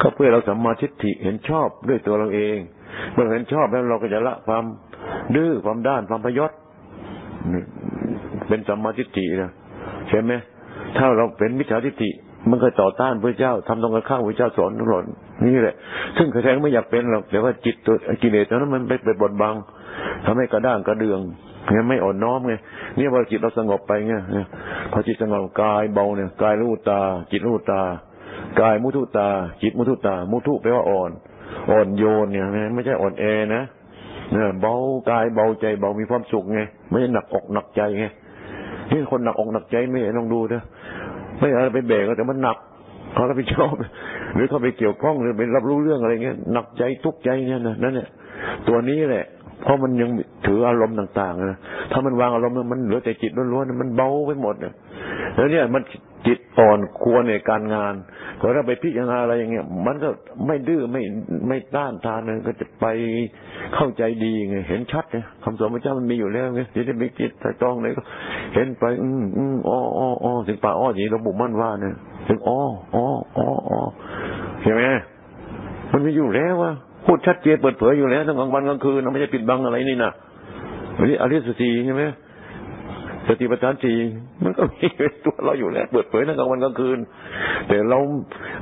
ก็เพื่อเราสัมมาทิฏฐิเห็นชอบด้วยตัวเราเอง เมื่อเห็นชอบแล้วเราก็จะละความดื้อความด้านความพยศเป็นสัมมาทิฏฐินะ ใช่ไหมถ้าเราเป็นมิจฉาทิฏฐิมันก็ต่อต้านพระเจ้าทำตรงกันข้ามพระเจ้าสอนตลอดนี่แหละ ซึ่งแท้ไม่อยากเป็นหรอกแต่ว่าจิตตัวกิเลสตอนนั้นมันไปไปบดบังทำให้กระด้างกระเดืองเนี่ยไม่อ่อนน้อมไงเนี่ยพอจิตเราสงบไปไงพอจิตสงบกายเบาเนี่ยกายรู้ตา จิตรู้ตากายมุทุตา จิตมุทุตา มุทุแปลว่าอ่อน อ่อนโยนเนี่ยไม่ใช่อ่อนแอนะเนี่ยเบากายเบาใจเบามีความสุขไงไม่ใช่หนักอกหนักใจไง นี่คนหนักอกหนักใจไม่ลองดูเถอะไม่อะไรไปแบกแต่มันหนักเขารับผิดชอบหรือเขาไปเกี่ยวข้องหรือไปรับรู้เรื่องอะไรเงี้ยหนักใจทุกใจเนี่ยนะนั่นเนี่ยตัวนี้แหละ เพราะมันยังถืออารมณ์ต่างๆนะถ้ามันวางอารมณ์มันเหลือแต่จิตล้วนๆมันเบาไปหมดเนี่ยแล้วเนี่ยมันจิตอ่อนควรในการงานพอเราไปพิจารณาอะไรอย่างเงี้ยมันก็ไม่ดื้อไม่ไม่ต้านทานเลยก็จะไปเข้าใจดีไงเห็นชัดไงคำสอนพระเจ้ามันมีอยู่แล้วไงที่จะไม่คิดแต่ต้องเลยก็ เห็นไป อืมอืมอ้ออ้ออ้อถึงป่าอ้ออย่างนี้เราบุมั่นว่าเนี่ยถึงอ้ออ้ออ้ออ้อเห็นไหมมันมีอยู่แล้วว่า พูดชัดเจนเปิดเผยอยู่แล้วทั้งกลางวันกลางคืนไม่ใช่ปิดบังอะไรนี่นะอันนี้อริสตีใช่ไหมสติปัฏฐานสี่มันก็มีตัวเราอยู่แล้วเปิดเผยทั้งกลางวันกลางคืน แต่เรา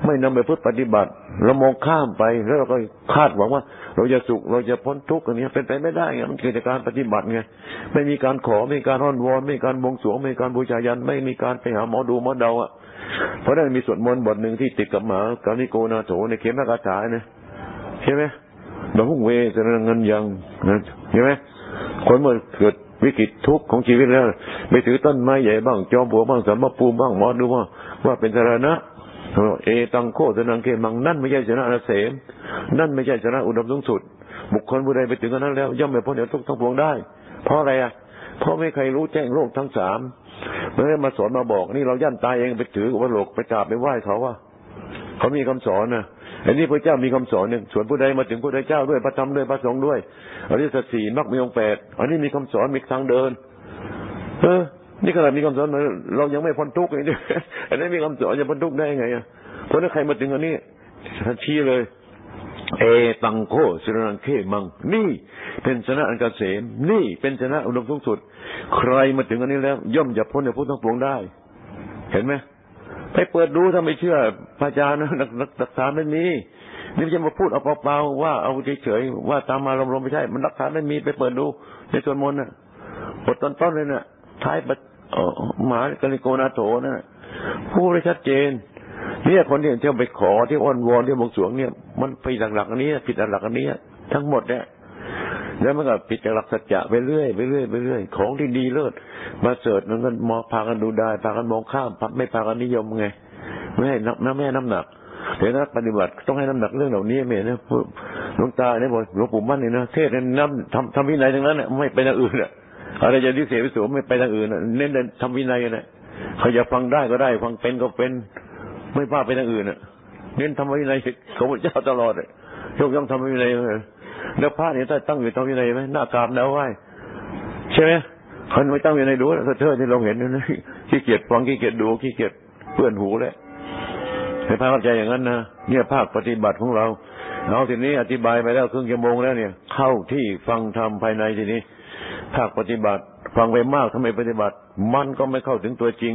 ไม่นำไปพึ่ปฏิบัติ เรามองข้ามไปแล้วเราก็คาดหวังว่า เราจะสุขเราจะพ้นทุกข์อันนี้เป็นไปไม่ได้ไงมันเกิดจากการปฏิบัติไงไม่มีการขอไม่มีการอ้อนวอนไม่มีการบวงสรวงไม่มีการบูชายัน ไม่มีการไปหาหมอดูหมอเดาอะเพราะนั้นมีสวดมนต์บทหนึ่งที่ติดกับหมาการนิโกนาโถในเข็มนักคาถาเนี่ย ใช่ไหมดอกหุ่งเวจะเงินยังใช่ไหมคนเมื่อเกิดวิกฤตทุกข์ของชีวิตแล้วไปถือต้นไม้ใหญ่บ้างจอมบัวบ้างสมปูมบ้างหมอดูว่าว่าเป็นสาระเอตังโคสนังเกมังนั่นไม่ใช่ชนะเสมนั่นไม่ใช่ชนะอุดมสูงสุด บุคคลผู้ใดไปถึงนั้นแล้ว ย่อมไม่พ้นเดี๋ยวทุกทั้งปวงได้ เพราะอะไรอะเพราะไม่ใครรู้แจ้งโลกทั้งสามไม่ได้มาสอนมาบอก นี่เราย่านตายเองไปถือว่าโลกไปกราบไปไหว้เขาว่าเขามีคำสอนนะ อันนี้พระเจ้ามีคำสอนเนี่ยส่วนผู้ใดมาถึงผู้ใดเจ้าด้วยพระธรรมด้วยพระสงฆ์ด้วยอริยสัจสี่มรรคมีองค์แปดอันนี้มีคำสอนมีทางเดิน เออ นี่ขนาดมีคำสอนเรายังไม่พ้นทุกข์เลยอันนี้มีคำสอนจะพ้นทุกข์ได้ไงอะเพราะถ้าใครมาถึงอันนี้ทันชี้เลยเอตังโคสรนังเขมัง นี่เป็นชนะอันกเกษม นี่เป็นชนะอุดมสูงสุด ใครมาถึงอันนี้แล้ว ย่อมจะพ้นในพุทธทั้งปวงได้ เห็นไหม ไปเปิดดูถ้าไม่เชื่อพระอาจารย์นะนักนักฐาไม่มีนี่จะมาพูดเอาเปล่าๆว่าเอาเฉยๆว่าตามมาลมๆไม่ใช่ มันรักฐาไม่มีไปเปิดดู ในส่วนมนต์น่ะบทต้นๆเลยน่ะ ท้ายบัหมากริโกนาโถน่ะพูดได้ชัดเจนเนี่ยคนที่เที่ยวไปขอที่อ้อนวอนที่บวงสวงเนี่ย มันผิดหลักๆอันนี้ผิดหลักๆอันนี้ทั้งหมดเนี่ย แล้วมันก็ผิดจากหลักสัจจะไปเรื่อยไปเรื่อยไปเรื่อยของที่ดีเลิศมาเสิร์ชมันก็มองพากันดูได้พากันมองข้ามไม่พากันนิยมไง ไม่ให้น้ำแม่น้ำหนักเห็นนะปฏิบัติต้องให้น้ำหนักเรื่องเหล่านี้เมนะหลวงตาเนี่ยบอกหลวงปู่มั่นนี่นะเทศเนี่น้ำทำทำวินัยทั้งนั้นเนี่ยไม่ไปทางอื่นอะอะไรจะดิเสียไปสูงไม่ไปทางอื่นเน้นทำวินัยนะเขาจะฟังได้ก็ได้ ฟังเป็นก็เป็นไม่พาไปทางอื่นอะเน้นทำวินัยของพระเจ้าตลอดเลยยกย่องทำวินัยเลย แล้วพระเนี่ยถ้าตั้งอยู่ทำวินัยไหมหน้ากราบแล้วไหวใช่ไหมคนไม่ตั้งวินัยดูแล้วเธอที่เราเห็นนะขี้เกียจฟังขี้เกียจดูขี้เกียจเพื่อนหูเลยให้พาเข้าใจอย่างนั้นนะเนี่ยภาคปฏิบัติของเราเอาทีนี้อธิบายไปแล้วครึ่งชั่วโมงแล้วเนี่ย เข้าที่ฟังธรรมภายในทีนี้ภาคปฏิบัติ ฟังไปมากทำไมปฏิบัติ มันก็ไม่เข้าถึงตัวจริง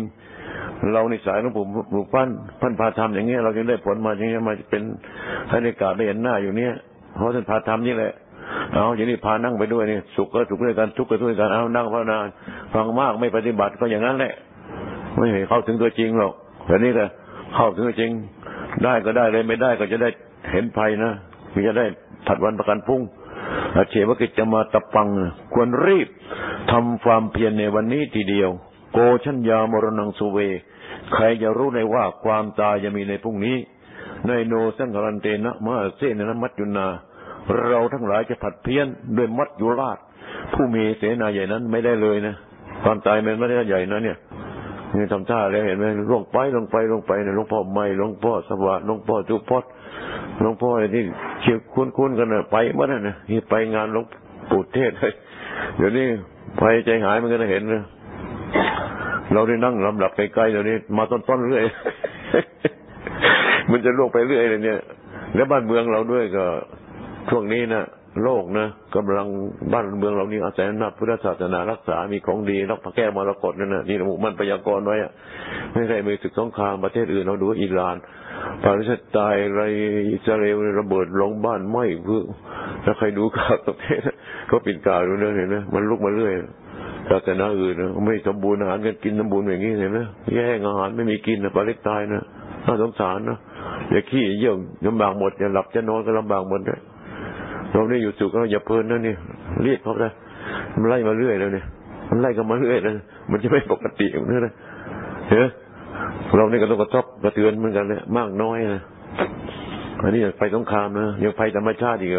เราในสายหลวงปู่หลวงพันพันพาธรรมอย่างเงี้ยเราจึงได้ผลมาอย่างเงี้ยมาเป็นให้ในกาได้เห็นหน้าอยู่เนี่ย เพราะท่านพาธรรมนี่แหละเอาอย่างนี้พานั่งไปด้วยนี่สุขก็สุขด้วยกันทุกข์ก็ทุกข์ด้วยกันเอานั่งภาวนาฟังมากไม่ปฏิบัติก็อย่างนั้นแหละ ไม่เห็นเข้าถึงตัวจริงหรอกแต่นี่ก็เข้าถึงตัวจริง ได้ก็ได้เลยไม่ได้ก็จะได้เห็นภัยนะคือจะได้ผัดวันประกันพุ่งอาเชวกิจจะมาตะปัง ควรรีบทำความเพียรในวันนี้ทีเดียว โกชัญญามรณงสุเว ใครจะรู้ในว่าความตายจะมีในพรุ่งนี้ ในโนสังกรันเตนะมาเสนนะมัจจุนา เราทั้งหลายจะผัดเพี้ยนด้วยมัจยุราช ผู้มีเสนาใหญ่นั้นไม่ได้เลยนะความตายมันไม่ได้ใหญ่นะเนี่ยนี่ทำท่าแล้วเห็นไหมลงไปลงไปลงไปเนี่ยหลวงพ่อไม่หลวงพ่อสวัสดิ์หลวงพ่อจุพจน์หลวงพ่อที่เชี่ยวคุ้นๆกันนะไปเมื่อนั้นนะี่ไปงานหลวงปู่เทศเลยเดี๋ยวนี้ไปใจหายมันก็จะเห็นนะเราได้นั่งลำดับไกลๆเดี๋ยวนี้มาต้นๆเรื่อย มันจะลงไปเรื่อยเลยเนี่ย แล้วบ้านเมืองเราด้วยก็ช่วงนี้นะโลกนะกำลังบ้านเมืองเรานี่อาศัยนับพุทธศาสนารักษา มีของดีรักแก้มรกตนั่นนะนี่มันพยากรณ์ไว้อะไม่ใช่มีศึกสงครามประเทศอื่นเราดูอิหร่านปาเลสไตน์อะไรอิสราเอลระเบิดลงบ้านไหม้เพื่อถ้าใครดูข่าวประเทศก็ปิดกาวดูเนะเห็นไหมมันลุกมาเรื่อยศาสนาอื่นนะไม่สมบูรณ์อาหารกันกินสมบูรณ์อย่างนี้เห็นไหมแย่งอาหารไม่มีกินนะปาเลสไตน์นะน่าสงสารนะ อย่าขี้เยี่ยมลำบากหมดอย่าหลับจะนอนก็ลำบากหมดเลยเราได้อยู่สุขเราอย่าเพลินนะนี่เรียกเขาเลยมันไล่มาเรื่อยแล้วเนี่ยมันไล่กันมาเรื่อยเลยมันจะไม่ปกติอย่างนี้นะเฮ้ยเราเนี่ก็ต้องกระทบกระเทือนเหมือนกันเลยมากน้อยนะอันนี้ไฟสงครามนะยังไฟธรรมชาติอีก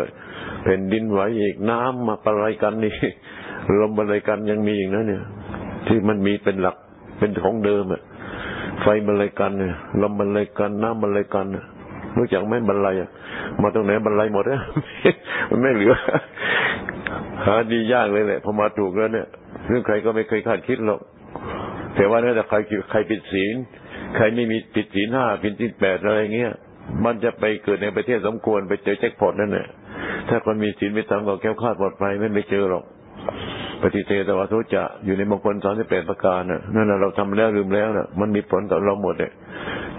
แผ่นดินไหวอีกน้ำมาปะไรกันนี่ลมอะไรกันยังมีอีกนะเนี่ย ที่มันมีเป็นหลักเป็นของเดิมอะ ไฟบรรลัยกันเนี่ยลมบรรลัยกันน้ำบรรลัยกันรู้จักไหมบรรลัยมาตรงไหนบรรลัยหมดนะมันไม่เหลือ หาดียากเลยแหละพอมาถูกแล้วเนี่ยเรื่องใครก็ไม่เคยคาดคิดหรอกแต่ว่าถ้าใครใครผิดศีลใครไม่มีผิดศีลห้าผิดศีลแปดอะไรเงี้ยมันจะไปเกิดในประเทศสมควรไปเจอแจ็คพอตนั่นแหละถ้าคนมีศีลไม่ทำก็แก้วคาดปลอดภัยไม่ไปเจอหรอก ปฏิเสธตวะโทจะอยู่ในมงคลสามสิบแปดประการนั่นแหละเราทำแล้วลืมแล้วน่ะมันมีผลต่อเราหมดเลย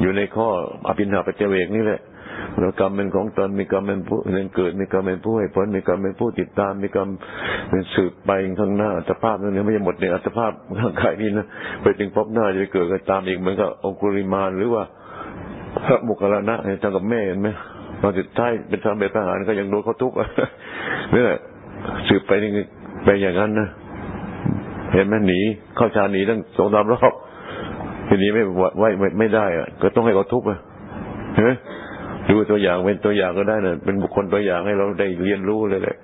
อยู่ในข้ออภินาปเจเวกนี่แหละเรากรรมเป็นของตนมีกรรมเป็นผู้เป็นเกิดมีกรรมเป็นผู้ให้ผลมีกรรมเป็นผู้ติดตามมีกรรมเป็นสืบไปข้างหน้าอัตภาพนั้นไม่ใช่หมดในอัตภาพร่างกายนี้นะไปถึงพบหน้าจะเกิดก็ตามอีกเหมือนกับองคุริมานหรือว่าพระมุกรณะเนี่ยทางกับแม่เห็นไหมตอนสุดท้ายเป็นทางแบบทหารก็ยังโดนเขาทุกข์นี่แหละสืบไปนี่ ไปอย่างนั้นนะเห็นไหมหนีเข้าชาหนีตั้งสองสามรอบทีนี้ไม่ไหวไม่ไม่ได้อะก็ต้องให้เขาทุบอะเห็นไหมดูตัวอย่างเป็นตัวอย่างก็ได้นะเป็นบุคคลตัวอย่างให้เราได้เรียนรู้เลยแหละ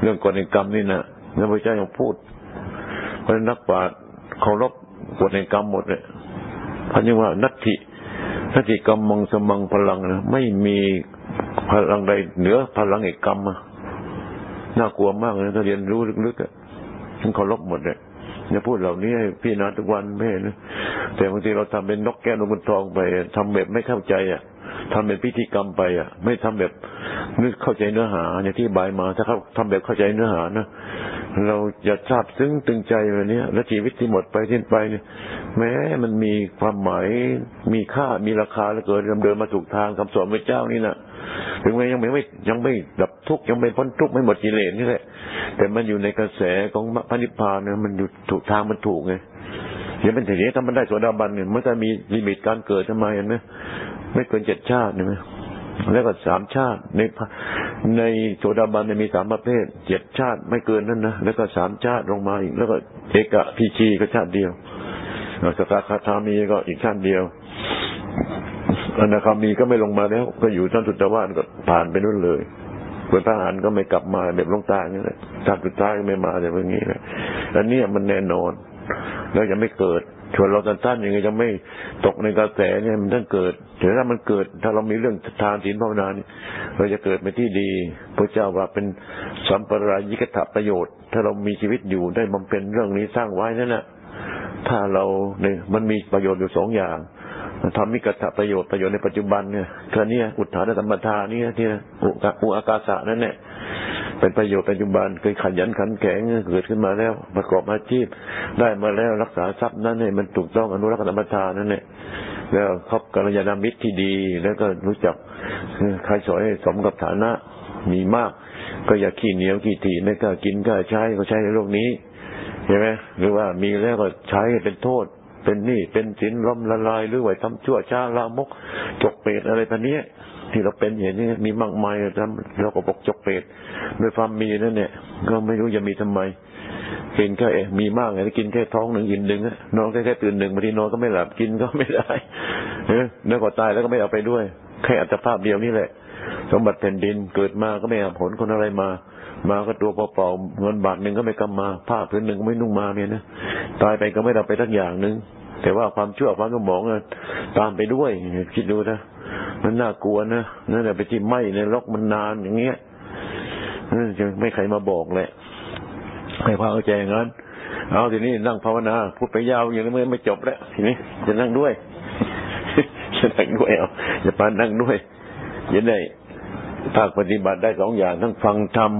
เรื่องกฎแห่งกรรมนี่นะพระพุทธเจ้ายังพูด เพราะนักปราชญ์เคารพกฎแห่งกรรมหมดเลยพันยังว่านัตถินัตถิกรรมมังสมังพลังนะไม่มีพลังใดเหนือพลังแห่งกรรมอะ น่ากลัวมากเลยถ้าเรียนรู้ลึกๆอะฉันเคารพหมดเลยอย่าพูดเหล่านี้ให้พี่นาทุกวันไม่เห็นแต่บางทีเราทำเป็นนกแก้วนกทองไปทำแบบไม่เข้าใจอะทำเป็นพิธีกรรมไปอะ ไม่ทำแบบนึกเข้าใจเนื้อหาเนี่ยที่บายมา ถ้าเขาทำแบบเข้าใจเนื้อหานะ เราจะทราบซึ้งตึงใจแบบนี้แล้วชีวิตที่หมดไปทิ้นไปเนี่ยแม้มันมีความหมายมีค่ามีราคาแล้วเกิดเดินมาถูกทางคำสอนพระเจ้านี่นะถึงแม้ยังไม่ ยังไม่ดับทุกข์ยังไม่พ้นทุกข์ไม่หมดกิเลสนี่แหละ แต่มันอยู่ในกระแสของพระนิพพานเนี่ยมันอยู่ถูกทางมันถูกไงเดี๋ยวมันถึงนี้ถ้ามันได้โสดาบันเนี่ยมันจะมีลิมิตการเกิดทำไมเห็นไหมไม่เกินเจ็ดชาติเห็นไหม แล้วก็สามชาติในในโสดาบันมีสามประเภทเจ็ดชาติไม่เกินนั้นนะแล้วก็สามชาติลงมาอีก แล้วก็เอกะพีชีก็ชาติเดียวสตาคาธามีก็อีกชาติเดียวอนาคามีก็ไม่ลงมาแล้ว ก็อยู่ท่านสุตวานก็ผ่านไปนู่นเลยเป็นทหารก็ไม่กลับมาแบบลงตาอย่างนี้แหละชาติสุดท้ายก็ไม่มาแบบนี้แหละอันนี้มันแน่นอน แล้วจะไม่เกิด ชวนเราสั้นๆยังไงยจะไม่ตกในกระแสเนี่ยมันต้องเกิดถึงถ้ามันเกิด ถ้าเรามีเรื่องทานศีลภาวนานี่เราจะเกิดไปที่ดีพระเจ้าว่าเป็นสัมปรายิกถะประโยชน์ ถ้าเรามีชีวิตอยู่ได้บำเพ็ญเรื่องนี้สร้างไว้นั่นแหละถ้าเราเนี่ยมันมีประโยชน์อยู่สองอย่าง ทำมิกถะประโยชน์ประโยชน์ในปัจจุบันเนี่ยคือเนี่ยอุทานธรรมทานี่ที่อุอากาศะนั่นแหละเป็นประโยชน์ปัจจุบันเคยขยันขันแข็งเกิดขึ้นมาแล้ว ประกอบอาชีพ ได้มาแล้วรักษาทรัพย์นั้นเนี่ยมันถูกต้องอนุรักษ์ธรรมทานนั่นแหละแล้วครอบกัลยาณมิตรที่ดี แล้วก็รู้จักใครสอนให้สมกับฐานะมีมาก ก็อย่าขี้เหนียวขี้ถี่ไม่กล้ากินกล้าใช้ก็ใช้ในโลกนี้ใช่ไหมหรือว่ามีแล้วก็ใช้เป็นโทษ เป็นหนี้เป็นสินล้มละลายหรือว่าทำชั่วช้าละมก จกเปรตอะไรพันนี้ที่เราเป็นอย่างนี้มีมากมายทำเราก็ปกจกเปรตด้วยความมีนั่นเนี่ย ก็ไม่รู้จะมีทำไมกินแค่มีมากไงกินแค่ท้องหนึ่งอินหนึ่งนอนแค่แค่ตื่นหนึ่งบางทีนอนก็ไม่หลับกินก็ไม่ได้เนื้อก็ตายแล้วก็ไม่เอาไปด้วย แค่อัตภาพเดียวนี่แหละ สมบัติแผ่นดินเกิดมาก็ไม่เอาผลคนอะไรมา มาก็ตัวเปล่าๆเงินบาทหนึ่งก็ไม่กำมา ผ้าพื้นหนึ่งก็ไม่นุ่งมาเนี่ยนะ ตายไปก็ไม่ได้ไปทักอย่างหนึ่งแต่ว่าความชั่วความกระหมองตามไปด้วยคิดดูนะมันน่ากลัวนะนั่นแหละไปที่ไหมในล็อกมันนานอย่างเงี้ยจะไม่ใครมาบอกแหละให้พาเข้าใจอย่างนั้นเอาทีนี้นั่งภาวนาพูดไปยาวอย่างนี้ไม่จบแล้วทีนี้จะนั่งด้วยจะนั่งด้วยเอาจะปานนั่งด้วยยังได้ภาคปฏิบัติได้สองอย่าง ทั้งฟังธรรม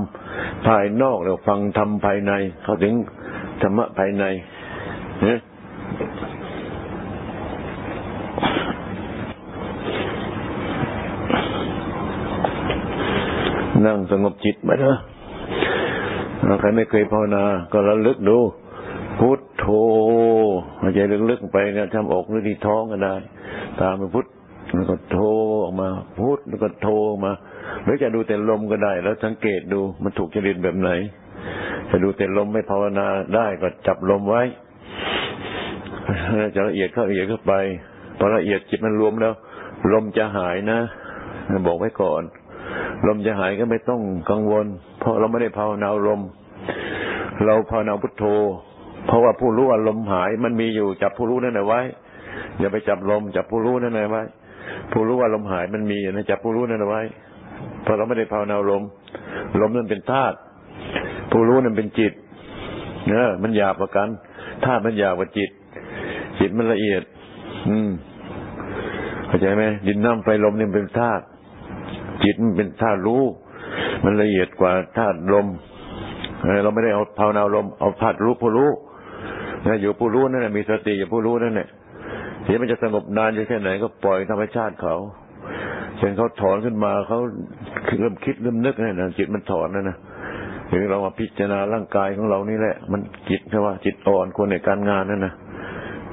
ภายนอกแล้วฟังธรรมภายใน เขาถึงธรรมะภายใน นั่งสงบจิตไปเถอะใครไม่เคยภาวนา ก็ระลึกดู พุทโธหายใจลึกๆไปเนี่ยทำอกหรือที่ท้องก็ได้ ตามไปพุทแล้วก็โธออกมา พุทแล้วก็โธออกมา หรือจะดูแต่ลมก็ได้ แล้วสังเกตดูมันถูกจริตแบบไหน จะดูแต่ลมไม่ภาวนาได้ก็จับลมไว้ จะละเอียดเข้าละเอียดเข้าไปพอละเอียดจิตมันรวมแล้ว ลมจะหายนะบอกไว้ก่อน ลมจะหายก็ไม่ต้องกังวล เพราะเราไม่ได้ภาวนาลม เราภาวนาพุทโธ เพราะว่าผู้รู้ว่าลมหายมันมีอยู่จับผู้รู้นั่นไว้ อย่าไปจับลมจับผู้รู้นั่นไว้ ผู้รู้ว่าลมหายมันมีนะจับผู้รู้นั่นไว้เพราะเราไม่ได้ภาวนาลม ลมนั่นเป็นธาตุผู้รู้นั่นเป็นจิตเนอมันหยาบกว่ากัน ธาตุมันหยาบกว่าจิต จิตมันละเอียด อืมเข้าใจไหมดินน้ำไฟลมนี่เป็นธาตุจิตมันเป็นธาตุรู้ มันละเอียดกว่าธาตุลมเราไม่ได้เอาภาวนาลมเอาธาตุรู้ผู้รู้นะอยู่ผู้รู้นั่นแหละมีสติอยู่ผู้รู้นั่นแหละเห็นมันจะสงบนานอยู่แค่ไหนก็ปล่อยธรรมชาติเขาเช่นเขาถอนขึ้นมาเขาเริ่มคิดเริ่มนึกนี่นะจิตมันถอนนั่นนะ ถึงเรามาพิจารณาร่างกายของเรานี่แหละ มันจิตใช่ว่าจิตอ่อนคนในการงานนั่นนะ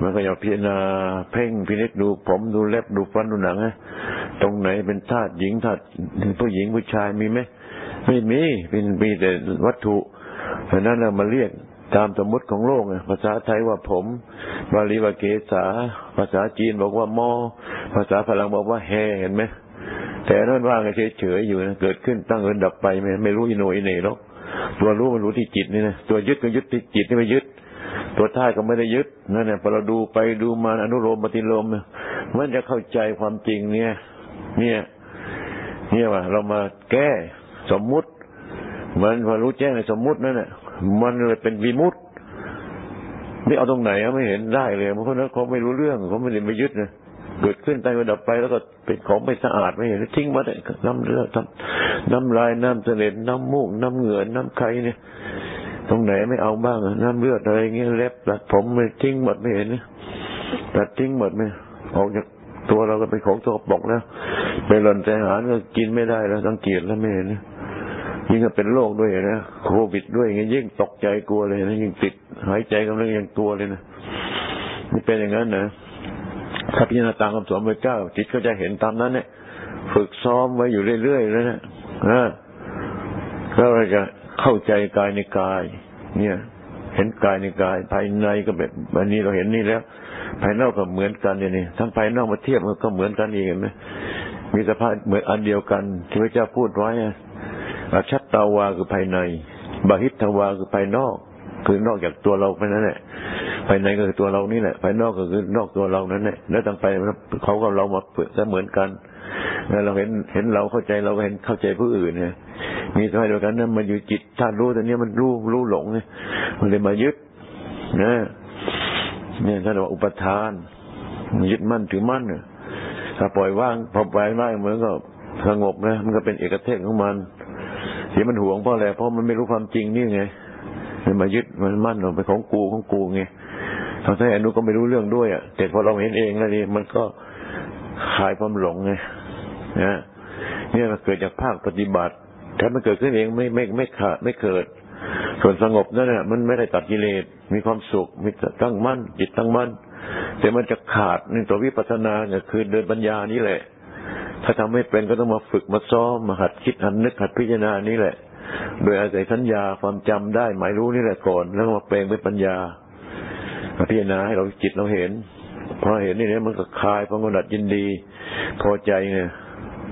มันก็อยากพิจารณาเพ่งพินิจดูผมดูเล็บดูฟันดูหนังฮะตรงไหนเป็นธาตุหญิงธาตุผู้หญิงผู้ชายมีไหมไม่มีเป็นมีแต่วัตถุเพราะนั้นเรามาเรียกตามสมมติของโลกภาษาไทยว่าผมบาลีว่าเกษา ภาษาจีนบอกว่ามอ ภาษาพลังบอกว่าแฮเห็นไหมแต่นั่นว่างเฉยๆอยู่นะเกิดขึ้นตั้งเงินดับไปไม่ไม่รู้อิโนอิเน่หรอก ตัวรู้มันรู้ที่จิตนี่นะตัวยึดก็ยึดที่จิตนี่ไม่ยึด ตัวท่าก็ไม่ได้ยึดนั่นแหละพอเราดูไปดูมาอนุโลมปฏิโลมมันจะเข้าใจความจริงเนี่ย เนี่ย เนี่ยว่าเรามาแก้สมมุติ มันพอรู้แจ้งในสมมุตินั่นแหละมันเลยเป็นวิมุตนี่เอาตรงไหนไม่เห็นได้เลยเพราะนั้นเขาไม่รู้เรื่องเขาไม่ได้ไม่ยึดนะเกิดขึ้นตายก็ดับไปแล้วก็เป็นของไม่สะอาดไม่เห็นทิ้งมาได้น้ำเลือด น้ำลายน้ำเสลดน้ำมูก น้ำเหงื่อน้ำไข่เนี่ย ตรงไหนไม่เอาบ้าง น้ำเลือดอะไรเงี้ยเล็บตัดผมไม่ทิ้งหมดไม่เห็นตัดทิ้งหมดไหมออกจากตัวเราก็เป็นของตัวปกแล้วไปหล่นใจหารก็กินไม่ได้แล้วสังเกตแล้วไม่เห็นยิ่งก็เป็นโรคด้วยนะโควิดด้วยเงี้ยยิ่งตกใจกลัวเลยนะยิ่งติดหายใจกำลังยังกลัวเลยนะนี่เป็นอย่างนั้นนะถ้าพิจารณาตามคำสอนพระเจ้าจิตก็จะเห็นตามนั้นเนี่ย ฝึกซ้อมไว้อยู่เรื่อยๆแล้วนะ นะแล้วเราจะเข้าใจกายในกาย เนี่ย เห็นกายในกาย ภายในก็แบบวันนี้เราเห็นนี่แล้ว ภายนอกก็เหมือนกันเนี่ยนี่ทั้งภายนอกมาเทียบมันก็เหมือนกันเอีกเห็นไหมมีสภาพเหมือนอันเดียวกัน ที่พระเจ้าพูดไว้อาชัตตาวาคือภายในบาหิตทวาคือภายนอก คือนอกจากตัวเราไปนั่นแหละภายในก็คือตัวเรานี่แหละภายนอกก็คือนอกตัวเรานั้นแหละแล้วต่างไปเขาก็เรามาเปิดเหมือนกัน เราเห็นเห็นเราเข้าใจเราก็เห็นเข้าใจผู้อื่นเนี่ยมีสมัยเดียวกันนั้นมันอยู่จิตถ้ารู้แต่เนี้ยมันรู้รู้หลงเนี่ยมันเลยมายึดนะเนี่ยท่านบอกอุปทานมันยึดมั่นถือมั่นเนี่ยถ้าปล่อยว่างพอปล่อยว่างเหมือนก็สงบนะมันก็เป็นเอกเทศของมันที่มันห่วงเพราะอะไรเพราะมันไม่รู้ความจริงนี่ไงมันมายึดมันมั่นเป็นของกูของกูไงทางท้อนุก็ไม่รู้เรื่องด้วยอะแต่พอเราเห็นเองแล้วนี่มันก็คลายความหลงไง นะเนี่ยมันเกิดจากภาคปฏิบัติ ถ้ามันเกิดขึ้นเองไม่ไม่ไม่ขาดไม่เกิด ส่วนสงบนั่นแหละมันไม่ได้ตัดกิเลสมีความสุขมีตั้งมั่นจิตตั้งมั่นแต่มันจะขาดในตัววิปัสสนาเนี่ยคือเดินปัญญานี่แหละ ถ้าทำไม่เป็นก็ต้องมาฝึกมาซ้อมมาหัดคิดหัดนึกหัดพิจารณานี่แหละ โดยอาศัยสัญญาความจำได้หมายรู้นี่แหละก่อน แล้วมาแปลงเป็นปัญญาพิจารณาให้เราจิตเราเห็นพอเห็นนี่เนี่ยมันก็คลายความกำหนัดยินดี พอใจเนี่ย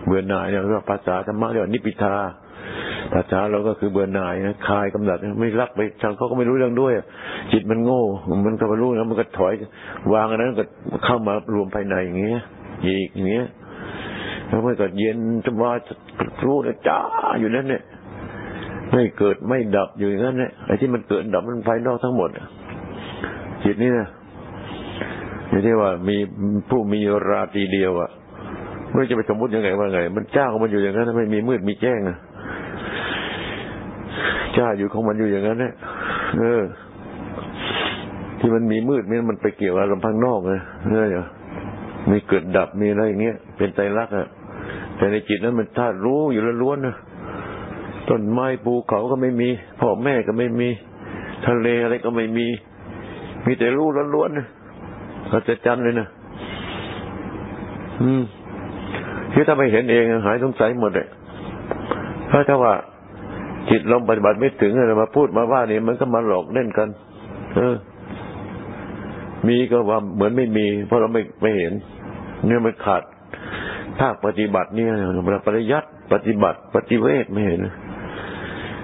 เบื่อหน่ายเนี่ยเรียกภาษาธรรมะเรียกว่านิพิทาภาษาเราก็คือเบื่อหน่ายนะคลายกำหนัดไม่รักไปทางเขาก็ไม่รู้เรื่องด้วย จิตมันโง่ มันก็ไม่รู้แล้วมันก็ถอยวางอันนั้นก็เข้ามารวมภายในอย่างเงี้ยอีกอย่างเงี้ยแล้วมันก็เย็นจะว่ารู้นะจ้าอยู่นั่นเนี่ยไม่เกิดไม่ดับอยู่อย่างนั้นเนี่ยไอ้ที่มันเกิดดับมันภายนอกทั้งหมดจิตนี่นะไม่ใช่ว่ามีผู้มีราตีเดียวอะ ไม่จะไปสมมติยังไงว่าไง มันเจ้าของมันอยู่อย่างนั้นไม่มีมืดมีแจ้งอะจ้าอยู่ของมันอยู่อย่างนั้นเนี่ยเออ ที่มันมีมืดนี่มันไปเกี่ยวอารมณ์ข้างนอกเลยเนี่ยมีเกิดดับมีอะไรอย่างเงี้ยเป็นใจรักอะแต่ในจิตนั้นมันธาตุรู้อยู่ล้วนๆนะต้นไม้ภูเขาก็ไม่มีพ่อแม่ก็ไม่มี ทะเลอะไรก็ไม่มี มีแต่รู้ล้วนๆนะเขาจะจันเลยนะอืม คือถ้าไม่เห็นเองหายสงสัยหมดเลยเพราะถ้าว่าจิตเราปฏิบัติไม่ถึงอะไรมาพูดมาว่านี่มันก็มาหลอกเล่นกัน เออ มีก็ว่าเหมือนไม่มี เพราะเราไม่ไม่เห็น เนี่ยมันขาดภาคปฏิบัติเนี่ยเราปริยัติปฏิบัติ ปฏิเวทไม่เห็น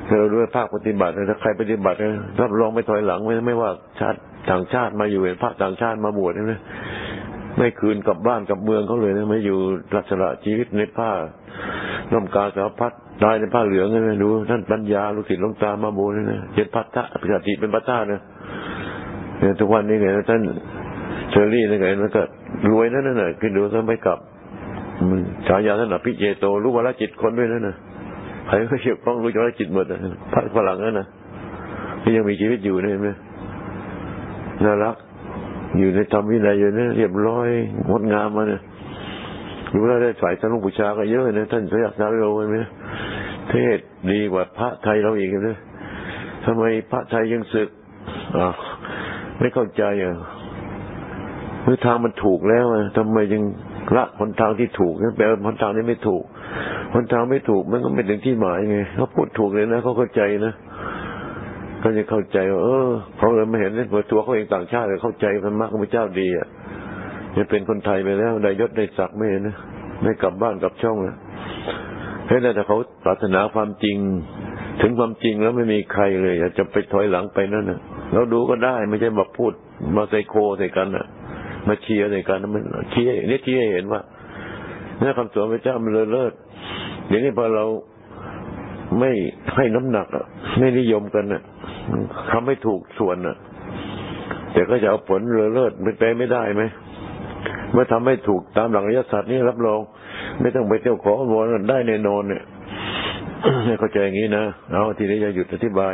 เราด้วยภาคปฏิบัติถ้าใครปฏิบัติรับรองไม่ถอยหลังไม่ไม่ว่าชาติต่างชาติมาอยู่เห็นพระต่างชาติมาบวชนี่นะ ไม่คืนกับบ้านกับเมืองเขาเลยนะไม่อยู่รัชระชีวิตในผ้าล่มกาสาวพัดตายในผ้าเหลืองนะดูท่านปัญญาลูกศิษย์ลงตามาโบวชนี่นะเจ็ดพัทธะปฏิจิเป็นพัทธะนะเนี่ยทุกวันนี้ไงท่านเชอรี่นี่ไงแล้วก็รวยนั่นน่ะคือดูท่านไม่กลับฉายาท่านอภิเจโตรู้วาละจิตคนด้วยนั่นน่ะใครก็เกี่ยวข้องรู้วาละจิตหมดนะพระฝรั่งนั่นน่ะที่ยังมีชีวิตอยู่นี่เห็นไหมน่ารัก อยู่ในธรรมวินัยอยู่นี่เรียบร้อยงดงามมาเนี่ยรู้แล้วได้สายสนุบูชาก็เยอะนะท่านพระยักษ์นาโรเห็นไหมเทศดีกว่าพระไทยเราอีกนะทำไมพระไทยยังศึกอ่าไม่เข้าใจอะเมื่อทางมันถูกแล้วทำไมยังละหนทางที่ถูกแปลว่าหนทางนี้ไม่ถูกหนทางไม่ถูกมันก็ไม่ถึงที่หมายไงเขาพูดถูกเลยนะเขาเข้าใจนะ ก็จะเข้าใจว่าเออเขาเลยไม่เห็นเลยตัวเขาเองต่างชาติเลยเข้าใจพระมรรคพระเจ้าดีอะจะเป็นคนไทยไปแล้วได้ยศได้ศักดิ์ไม่เห็นนะไม่กลับบ้านกลับช่องนะเห็นแต่เขาปรารถนาความจริง ถึงความจริงแล้วไม่มีใครเลยอยากจะไปถอยหลังไปนั่นนะเราดูก็ได้ไม่ใช่มาพูดมาใส่โคใส่กันนะมาเชียร์ใส่กันมันเชียร์นี่เชียร์เห็นว่าเนี่ยคำสอนพระเจ้ามันเลยเลิศเดี๋ยวนี้พอเราไม่ให้น้ำหนักอะไม่นิยมกันอะ ทำให้ถูกส่วนอะ แต่ก็จะเอาผลเลือเลิศไปไปไม่ได้ไหมเมื่อทำให้ถูกตามหลักอริยสัจนี่รับรองไม่ต้องไปเที่ยวขอวอนได้แน่นอนเนี่ยให้เข้าใจอย่างนี้นะเอาทีนี้จะหยุดอธิบาย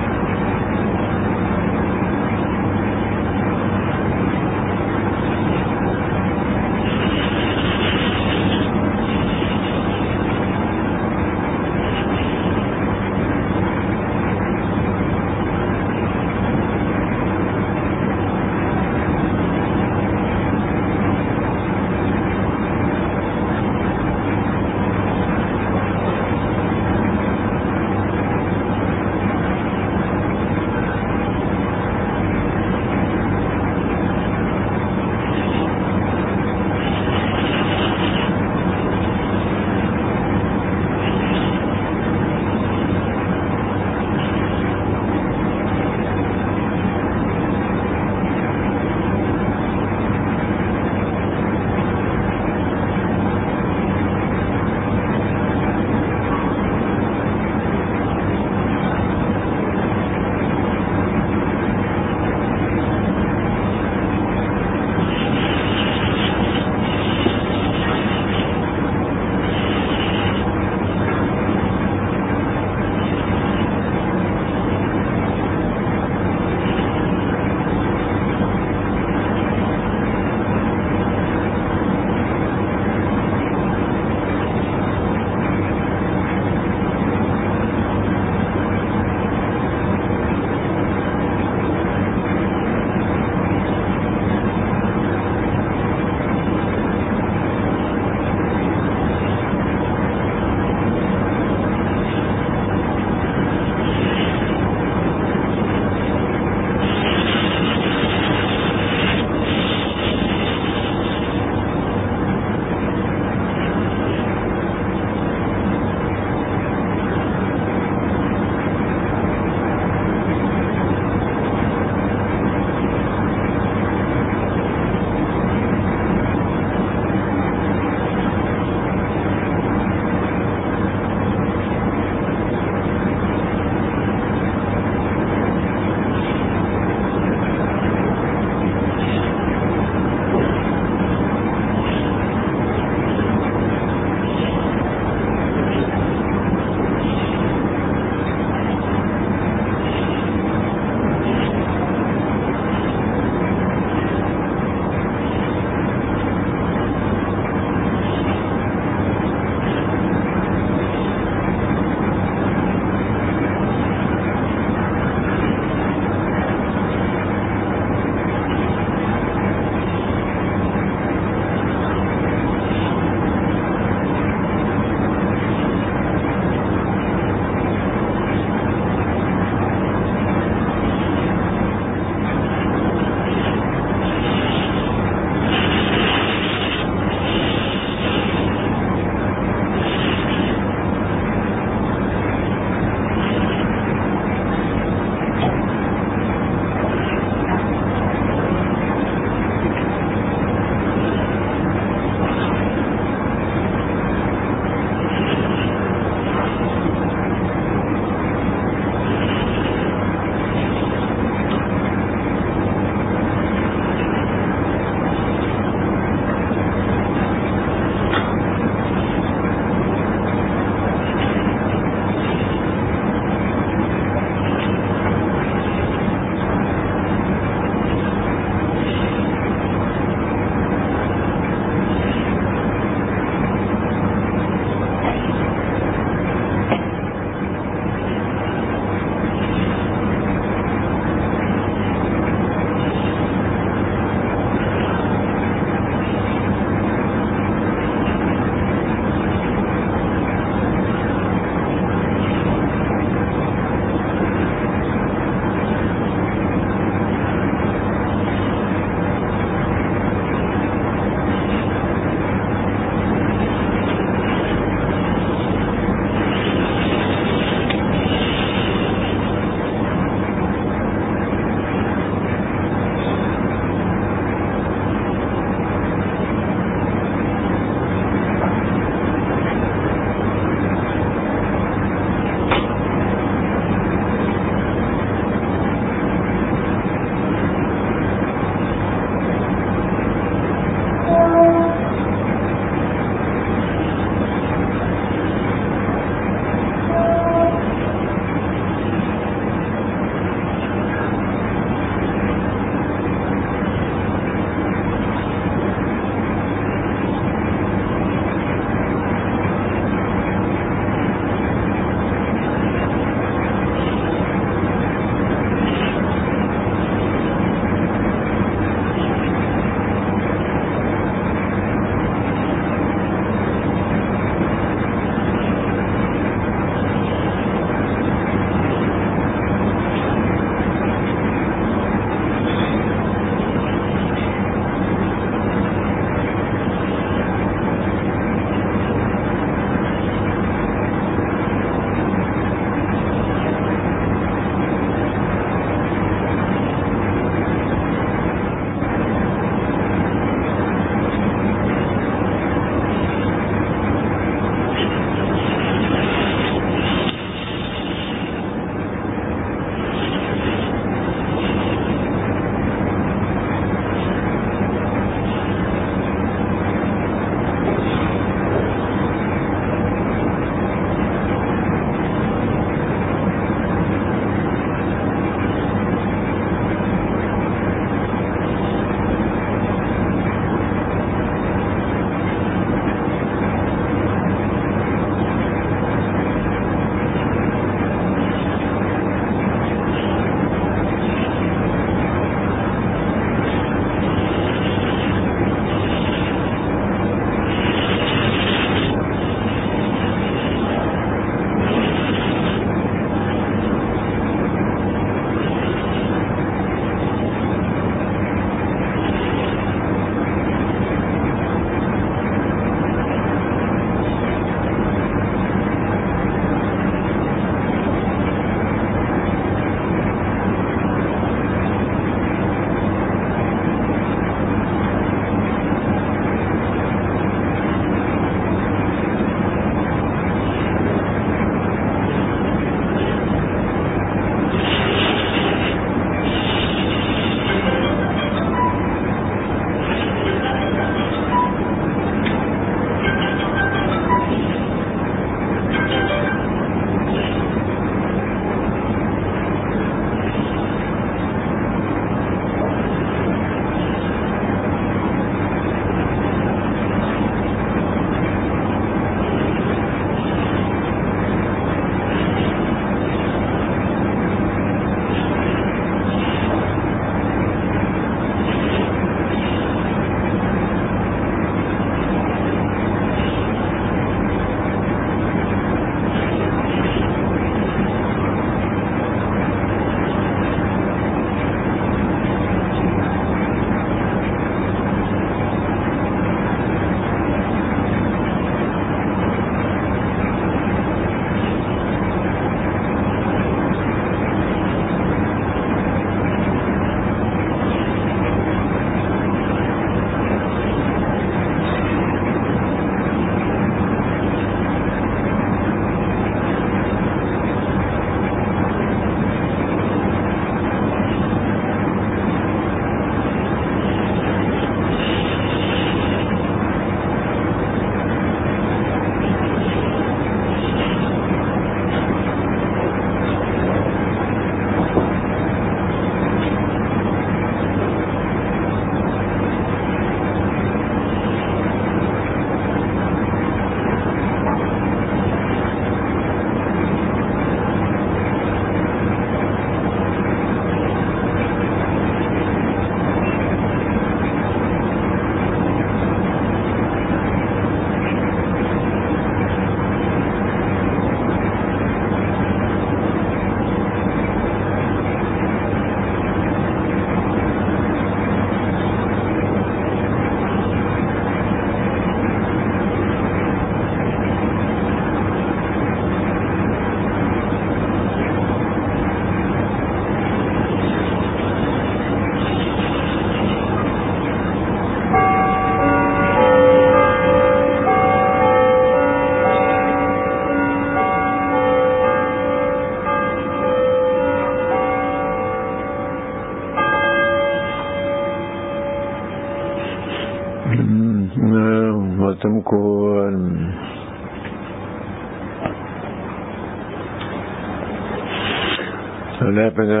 แล้วเป็นไง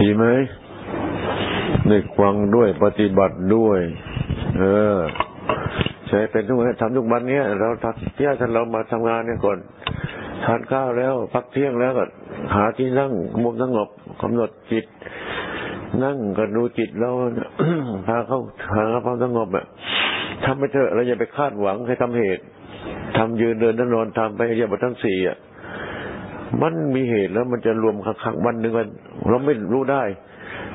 ดีไหมได้ฟังด้วยปฏิบัติด้วย เออ ใช้เป็นทุกวันทำทุกวันเนี้ยเราทักเที่ท่านเรามาทำงานเนี่ยก่อนทานข้าวแล้ว พักเที่ยงแล้วก็หาที่นั่งมุมสงบกำหนดจิต นั่งก็ดูจิตเราพาเข้าหาความสงบอะทำไปเถอะเราอย่าไปคาดหวังให้ทำเหตุทำยืนเดินนั่งนอนทำไปอย่าบทั้งสี่อะ มันมีเหตุแล้วมันจะรวมคักๆวันหนึ่งกันเราไม่รู้ได้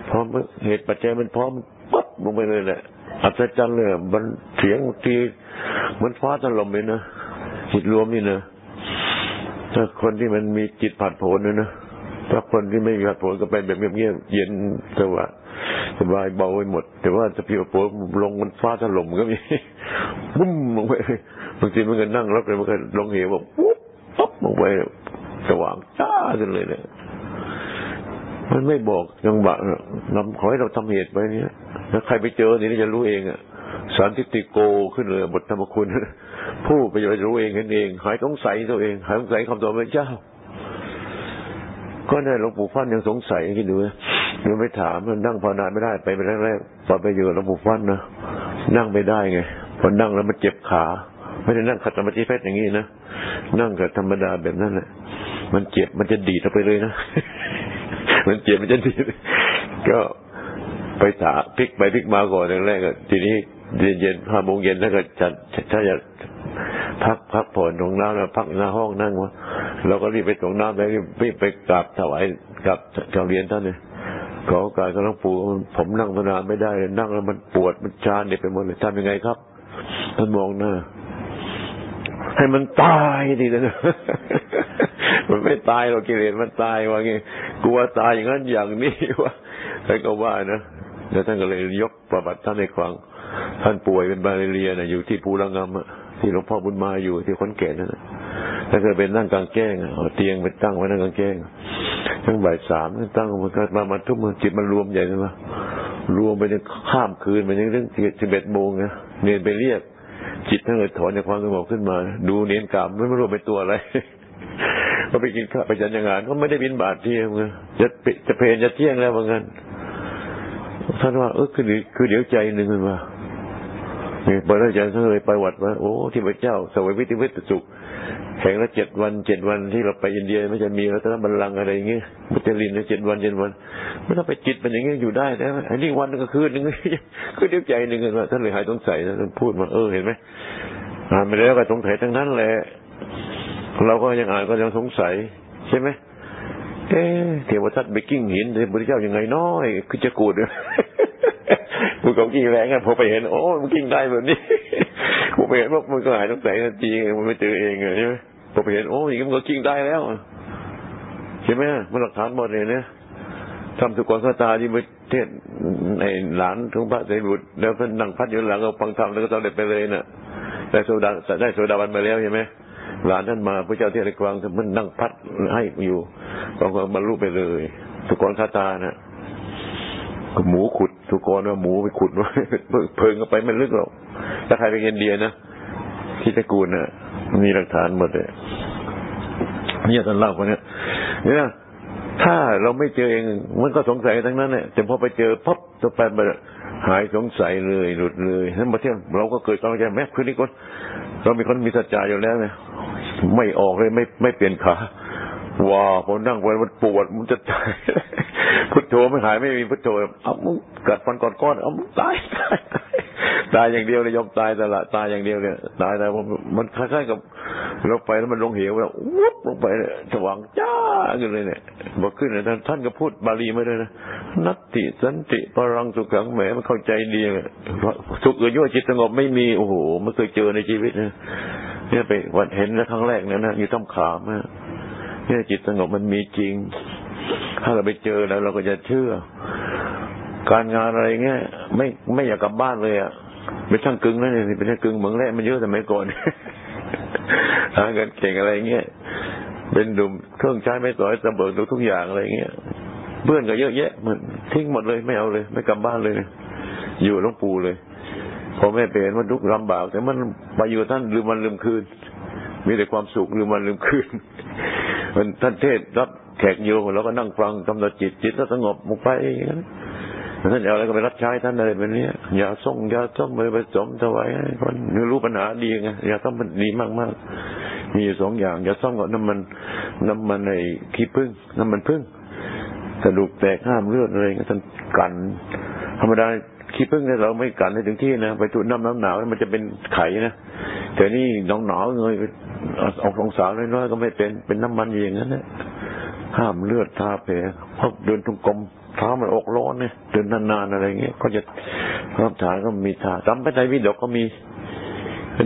พอเหตุปัจจัยมันพร้อมปั๊บลงไปเลยแหละอัศจรรย์เลยมันเสียงทีเหมือนฟ้าถล่มเลยนะจิตรวมนี่นะถ้าคนที่มันมีจิตผัดโผนนะนะถ้าคนที่ไม่มีผัดโผนก็เป็นแบบเงียบๆเย็นสบาสบายเบาไปหมด แต่ว่าจะพี่โผลงมันฟ้าถล่มก็มีบุ้มลงไปบางทีมันก็นั่งรับเลยมันก็ลงเหวแบบปุ๊บปุ๊บลงไป สว่างจ้าขึ้นเลยเนี่ยมันไม่บอกยังบะนำขอให้เราทำเหตุไปเนี่ยถ้าใครไปเจอนี่จะรู้เองอะสันติติโกขึ้นเลยบทธรรมคุณ ผู้ไปจะรู้เองเห็นเองหายสงสัยตัวเองหายสงสัยคำตอบพระเจ้า ก็ได้หลวงปู่ฟันยังสงสัยคิดดูนะยังไม่ถามมันนั่งภาวนาไม่ได้ไปเป็นแรกๆตอนไปอยู่หลวงปู่ฟันนะนั่งไม่ได้ไงพอนั่งแล้วมันเจ็บขา ไม่ได้นั่งขัดสมาธิเพชรอย่างนี้นะนั่งกับธรรมดาแบบนั้นแหละ มันเจ็บมันจะดีดไปเลยนะ มันเจ็บมันจะดีดก็ไปถาพลิกไปพลิกมาก่อนแรกๆทีนี้เย็นเย็นห้าโมงเย็นแล้วก็จะถ้าจะพักพักผ่อนตรงน้ำแล้วพักหน้าห้องนั่งวะเราก็รีบไปตรงน้ำไปรีบไปกราบถวายกับกาเรียนท่านเลยขอกาสกับหลวงปู่ผมนั่งนานไม่ได้นั่งแล้วมันปวดมันชาเด็ดไปหมดเลยทำยังไงครับท่านมองหน้า ให้มันตายดีนะมันไม่ตายหรอกกิเลสมันตายว่าไงกลัวตายอย่างนั้นอย่างนี้วะท่านก็ว่านะแล้วท่านก็เลยยกประวัติท่านในฟัง ท่านป่วยเป็นบาเรียนะอยู่ที่ภูรังงามที่หลวงพ่อบุญมาอยู่ที่คนแก่นั่นถ้าเคยเป็นนั่งกลางแก้งเอาเตียงไปตั้งไว้นั่งกลางแก้งทั้งบ่ายสามตั้งมันก็มามาทุกมือจิตมันรวมใหญ่เลยว่ารวมไปในข้ามคืนไปในเรื่องสิบเอ็ดโมงนะเนียนไปเรียก จิตทั้งเลยถอนจากความสงบขึ้นมา ดูเนียนกามไม่รู้เป็นตัวอะไรก็ไปกินข้าวไปจันยังงานก็ไม่ได้บินบาทเที่ยงจะจะเพลนจะเที่ยงแล้วเหมือนกันท่านว่าเออคือคือเดี๋ยวใจหนึ่งขึ้นมา พอท่าอาจารย์ท่านเลยไปวัดว่าโอ้ที่พระเจ้าสวยวิติวิตสุขแข่งละเจ็ดวันเจ็ดวันที่เราไปอินเดียไม่จะมีรัตนบัลลังก์อะไรอย่างเงี้ยมุจลินเจ็ดวันเจ็ดวันไม่ต้องไปจิตเป็นอย่างเงี้ยอยู่ได้นะอันนี้วันนึงก็คืนหนึ่งคือเดียวใจหนึ่งว่าท่านเลยหายสงสัยท่านพูดมาเออเห็นไหมอ่านไปแล้วก็สงสัยทั้งนั้นแหละเราก็ยังอ่านก็ยังสงสัยใช่ไหมเอ๊เทวทัตไปกิ้งหินเทพเจ้ายังไงน้อยคือจะกูด กูกับกิ้งแรงอะพอไปเห็น โอ้มันกิ้งได้แบบนี้ผมไปเห็นว่ามันก็หายสงสัยทันทีมันไม่เจอเองใช่ไหมพอไปเห็นโอ้ยมันก็กิ้งได้แล้วใช่ไหมมันหลักฐานหมดเลยเนี่ยทำสุกรคาตาที่ประเทศในหลานทุงพระเสบุตรแล้วท่านนั่งพัดอยู่หลังก็ฟังธรรมแล้วก็ตอเด็กไปเลยน่ะได้โซดาได้โซดาบันมาแล้วใช่ไหมหลานท่านมาพระเจ้าเทศกวางท่านนั่งพัดให้อยู่ก็บรรลุไปเลยทุกรคาตาน่ะ หมูขุดทุกคนว่าหมูไปขุดว่าเพิงก็ไปไม่ลึกหรอกถ้าใครไปอินเดียนะที่ตะกูลนะมีหลักฐานหมดเลยนี่ท่านเล่าคนนี้เนี่ยถ้าเราไม่เจอเองมันก็สงสัยทั้งนั้นแหละแต่พอไปเจอปั๊บตัวแปรมันหายสงสัยเลยหลุดเลยนั้นมาเที่ยวเราก็เกิดความใจแม้คืนนี้คนเรามีคนมีสัจจะอยู่แล้วเนี่ยไม่ออกเลยไม่ไม่เปลี่ยนขาว้าพอนั่งไปมันปวดมันจะตาย พุทโธไม่หายไม่มีพุทโธเอามึงกัดฟันก่อนก้อนเอามึงตายตายตายอย่างเดียวเลยยอมตายแต่ละตายอย่างเดียวเนี่ยตายแต่มันคล้ายๆกับเราไปแล้วมันลงเหวแล้ววุบลงไปสว่างจ้าขึ้นเลยเนี่ยบอกขึ้นเลยท่านก็พูดบาลีไม่ได้นะนัตติสันติปรังสุขังแหมมันเข้าใจดีสุขเอือยั่วจิตสงบไม่มีโอ้โหมันเคยเจอในชีวิตนะเนี่ยไปวันเห็นแล้วครั้งแรกเนี่ยนะอยู่ต้องขามเนี่ยจิตสงบมันมีจริง ถ้าเราไปเจอแล้ว เราก็จะเชื่อ การงานอะไรเงี้ยไม่ไม่อยากกลับบ้านเลยอะไม่ช่างกึ่งนะเนี่ยเป็นช่างกึ่งเหมืองแรกมันเยอะแต่ไม่ก่อนหาเงินเก่งอะไรเงี้ยเป็นดุมเครื่องใช้ไม่ต่อยระเบิดทุกอย่างอะไรเงี้ยเพื่อนก็เยอะแยะมันทิ้งหมดเลยไม่เอาเลย ไม่กลับบ้านเลย อยู่หลวงปู่เลยพอแม่เปลี่ยนมันทุกข์ลำบาก แต่มันไปอยู่ท่านลืมวันลืมคืน มีแต่ความสุขลืมวันลืมคืน มันท่านเทศรับ แขกโยมแล้วก็นั่งฟังกำหนดจิตจิตก็สงบลงไปอย่างนั้นท่านเอาอะไรก็ไปรับใช้ท่านอะไรแบบนี้อย่าส่งอย่าส่งไปผสมถวายให้คนรู้ปัญหาดีไงอย่าต้องมันดีมากมากมีอยู่สองอย่างอย่าส่งกับน้ำมันน้ำมันไอ้ขี้ผึ้งน้ำมันผึ้งกระดูกแตกห้ามเลือดอะไรงี้ยท่านกันธรรมดาขี้ผึ้งเนี่ยเราไม่กันให้ถึงที่นะไปจุดน้ำน้ำหนาวมันจะเป็นไข่นะแต่นี่น้องหนาวเงยออกสองสาวน้อยๆก็ไม่เป็นเป็นน้ำมันอย่างนั้นนะ ห้ามเลือดทาแผลเพราะเดินตรงกลมเท้ามันอกร้อนเนี่ยเดินนานๆอะไรเงี้ยก็จะรับฐานก็มีทาจำไปใจวิดกก็มี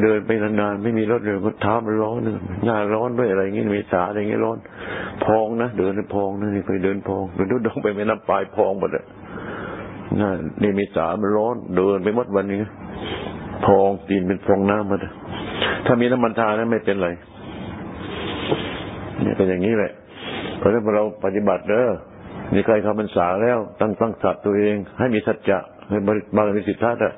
เดินไปนานๆไม่มีรถเลยก็เท้ามันร้อนเนหน้าร้อนด้วยอะไรเงี้ยมีสาอะไรเงี้ยร้อน พองนะเดินพองนะนี่เคยเดินพองเดินทุดงไปไม่น้ำปลายพองหมดเลยน่านี่มีสามันร้อนเดินไปหมดวันนี้พองตีนเป็นฟองน้ำหมดถ้ามีน้ำมันทานะไม่เป็นไรเนี่ยเป็นอย่างนี้แหละ เพราะฉะนั้นเราปฏิบัติเด้อมีใครคำพรรษาแล้ว ตั้งตั้งสัตว์ตัวเอง ให้มีสัจจะให้บริบาลมีสิทธาอะ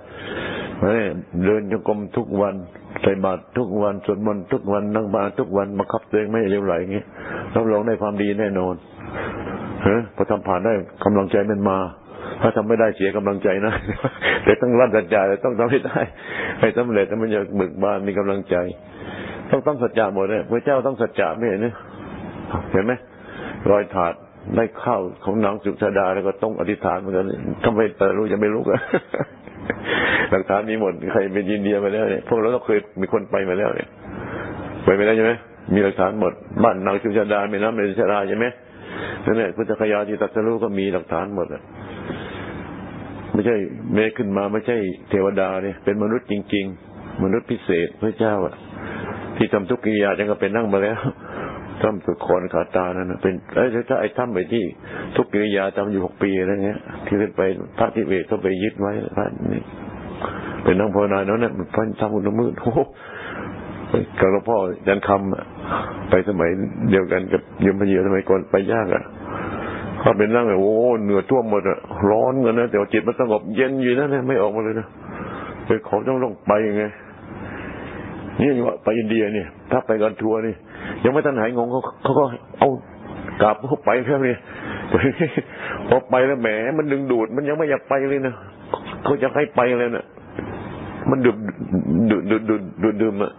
เดินจงกรมทุกวันใส่บาตรทุกวันสวดมนต์ทุกวันนั่งบาทุกวันมาคับตัวเองไม่เร็วไหลอย่างนี้รับรองได้ความดีแน่นอนเฮ้ยพอทำผ่านได้กำลังใจมันมา ถ้าทำไม่ได้เสียกำลังใจนะแต่ต้องรัดสัจจะต้องทำให้ได้ให้สำเร็จมันจะบึกบานมีกำลังใจ ต้องต้องสัจจะหมดเลยพระเจ้าต้องสัจจะไม่เห็นเนี่ยเห็นไหม รอยถาดได้ข้าวของนางสุชาดาแล้วก็ต้องอธิษฐานเหมือนกันทำไมแต่รู้จะไม่รู้กันหลักฐานมีหมดใครเป็นยินเดียมาแล้วเนี่ยพวกเราก็เคยมีคนไปมาแล้วเนี่ยไปไปแล้วใช่ไหมมีหลักฐานหมดบ้านนางสุชาดามีน้ำในสุชาดาใช่ไหมนั่นแหละพุทธคยาที่ตัดสรู้ก็มีหลักฐานหมดอะไม่ใช่เมขึ้นมาไม่ใช่เทวดาเนี่ยเป็นมนุษย์จริง ๆ มนุษย์พิเศษพระเจ้าอะที่ทำทุกกิริยาจังก็เป็นนั่งมาแล้ว ถ้ำสุดคอนขาตานั่นเป็นไอ้ถ้าไอ้ถ้ำไปที่ทุกกิริยาทำอยู่หกปีอะไรเงี้ย ที่ขึ้นไปพระทิเวตก็ไปยึดไว้พระนี่เป็นนั่งภาวนาเนาะเนี่ยพันทำอุณมืดโอ้กับหลวงพ่อยันคำไปสมัยเดียวกันกับยมพเยียสมัยก่อนไปยากอะเขาเป็นนั่งเลยโอ้เหนือท่วมหมดอะร้อนเงินนะแต่จิตมันสงบเย็นอยู่นั่นไม่ออกมาเลยนะไปขอต้องลงไปยังไงนี่ว่าไปอินเดียเนี่ย ถ้าไปกันทัวร์นี่ ยังไม่ทันหายงงเขาเขาก็เอากลับเขาไปแค่นี้พอไปแล้วแหมมันดึงดูด มันยังไม่อยากไปเลยนะเขาจะให้ไปเลยนะมันดุดดุดดุดดุดดุดดื่มอะ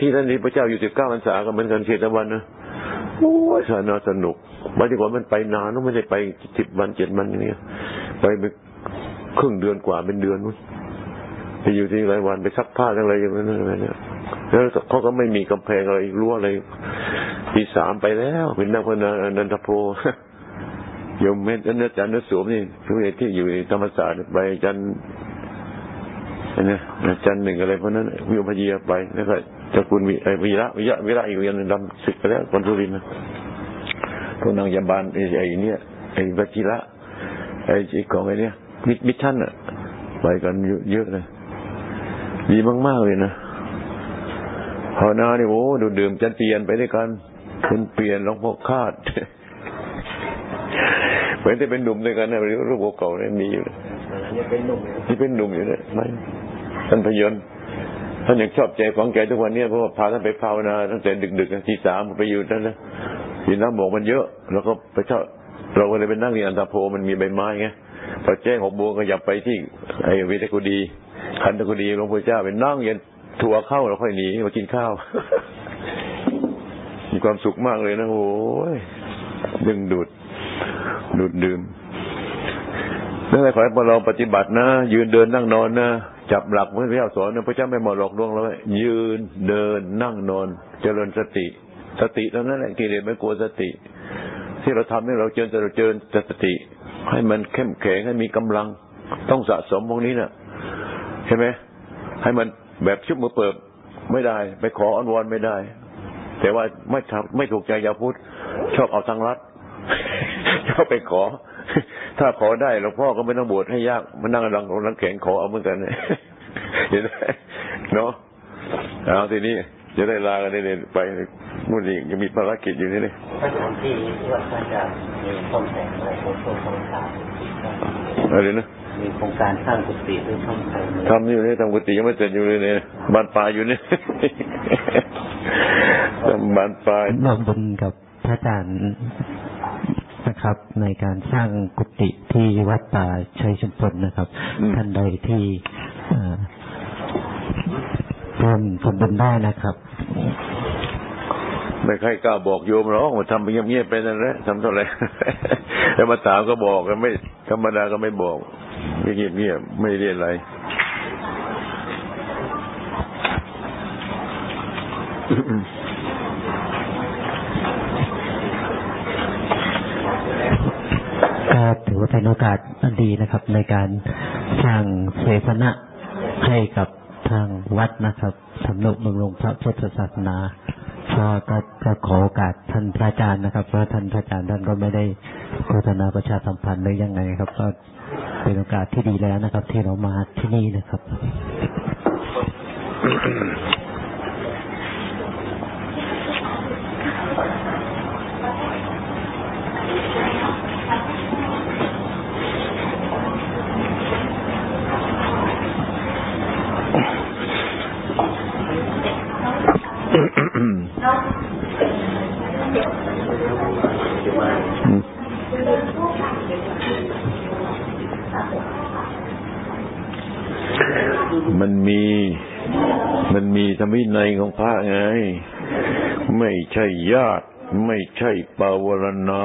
ที่ท่านนี้พระเจ้าอยู่สิบเก้าพรรษาก็เหมือนกันเขตวันนะโอ้ยสนุกสนุกบางทีว่ามันไปนานไม่ได้ไปสิบวันเจ็ดวันอย่างเงี้ยไปไปครึ่งเดือนกว่าเป็นเดือนนู้นไปอยู่ที่หลายวันไปซักผ้าอะไรอย่างเงี้ยอะไรเนี่ย แล้วเขาก็ไม่มีกำแพงอะไรรั้วอะไรปีสามไปแล้ว เป็นนักพนันนันทโพโยมเม็ดนันจันทร์สวมนี่ทุกที่อยู่ธรรมศาสตร์ไปจันนะจันหนึ่งอะไรเพราะนั้นวิวพยีไปแล้วก็จะคุณวิวิระวิระวิระอีกอย่างนึงดำศึกไปแล้วคนทุรินนะพวกนางยาบาลไอ้ไอ้เนี่ยไอ้วัชิระไอ้ของไอ้เนี่ยมิชชั่นอะไปกันเยอะเลยดีมากๆเลยนะ ภาวนาเนี่ยโอ้ดูดื่มจันเปลี่ยนไปด้วยกันเป็นเปลี่ยนหลวงพ่อคาดเหมือนที่เป็นหนุ่มด้วยกันนะรูปเก่าเนี่ยมีอยู่ที่เป็นหนุ่มอยู่เนี่ยไม่ท่านพยนต์ท่านยังชอบใจของแกทุกวันนี้เพราะว่าพาท่านไปภาวนาตั้งแต่ดึกๆที่สามไปอยู่นั่นนะทีน้ำบอกมันเยอะ แล้วก็ไปเช่าเราก็เลยไปนั่งเรียนอันตาโพมันมีใบไม้ไงพอแจ้งหกโมงก็อยากไปที่ไอ้วิทยกุดีคันตะกุดีหลวงพ่อเจ้าไปนั่งเย็น ถั่วเข้าแล้วค่อยหนีมากินข้าว มีความสุขมากเลยนะโอ้ยดึงดูด ดูดดื่มนั่นแหละขอให้พวกเราปฏิบัตินะ ยืนเดินนั่งนอนนะจับหลักพระเจ้าสอนนะพระเจ้าไม่หมดหลอกลวงเรายืนเดินนั่งนอน เจริญสติ สติตรงนั้นแหละกิเลสไม่กลัวสติ ที่เราทำให้เราเจริญเจริญสติ ให้มันเข้มแข็งให้มีกำลัง ต้องสะสมพวกนี้นะใช่ไหมให้มัน แบบชุบมือเปิบไม่ได้ ไปขออ้อนวอนไม่ได้ แต่ว่าไม่ทำไม่ถูกใจยาพุทธชอบเอาทางรัดชอบไปขอ ถ้าขอได้หลวงพ่อก็ไม่ต้องบวชให้ยากมานั่งรังรังแข็งขอเอาเหมือนกันเห็นไหมเนาะเอาทีนี้จะได้ลากันได้เลยไปมุ่นอีกยังมีภารกิจอยู่นี่เลยสถานที่ที่ว่าท่านจะมีต้นแสงอะไรต้นต้นต้นสาอะไรนะ มีโครงการสร้างกุฏิหรือเพิ่มเติมไหมทำอยู่เนี่ยทำกุฏิยังไม่เสร็จอยู่เลยเนี่ยบานปลายอยู่เนี่ยทำบานปลายร่วมบุญกับพระอาจารย์นะครับ ในการสร้างกุฏิที่วัดป่าชัยชุมพลนะครับ ท่านใดที่เอ่อร่วมทำบุญได้นะครับไม่ใครกล้าบอกโยมหรอกว่าทำไปเงียบๆไปนั่นแหละทำเท่าไหร่แต่มาถามก็บอกกันไม่ธรรมดาก็ไม่บอก ไม่เงียบไม่เรียนอะไรก็ถือว่าเป็นโอกาสอันดีนะครับ ในการสร้างเสพนะให้กับทางวัดนะครับสำนุบำรุงพระพุทธศาสนาก็ก็ก็ขอโอกาสท่านพระอาจารย์นะครับเพราะท่านพระอาจารย์ท่านก็ไม่ได้โฆษณาประชาสัมพันธ์หรือยังไงครับ ก็ เป็นโอกาสที่ดีแล้วนะครับ ที่เรามาที่นี่นะครับ มันมี มันมีธรรม วินัยของพระไง ไม่ใช่ญาติ ไม่ใช่ปาวรณา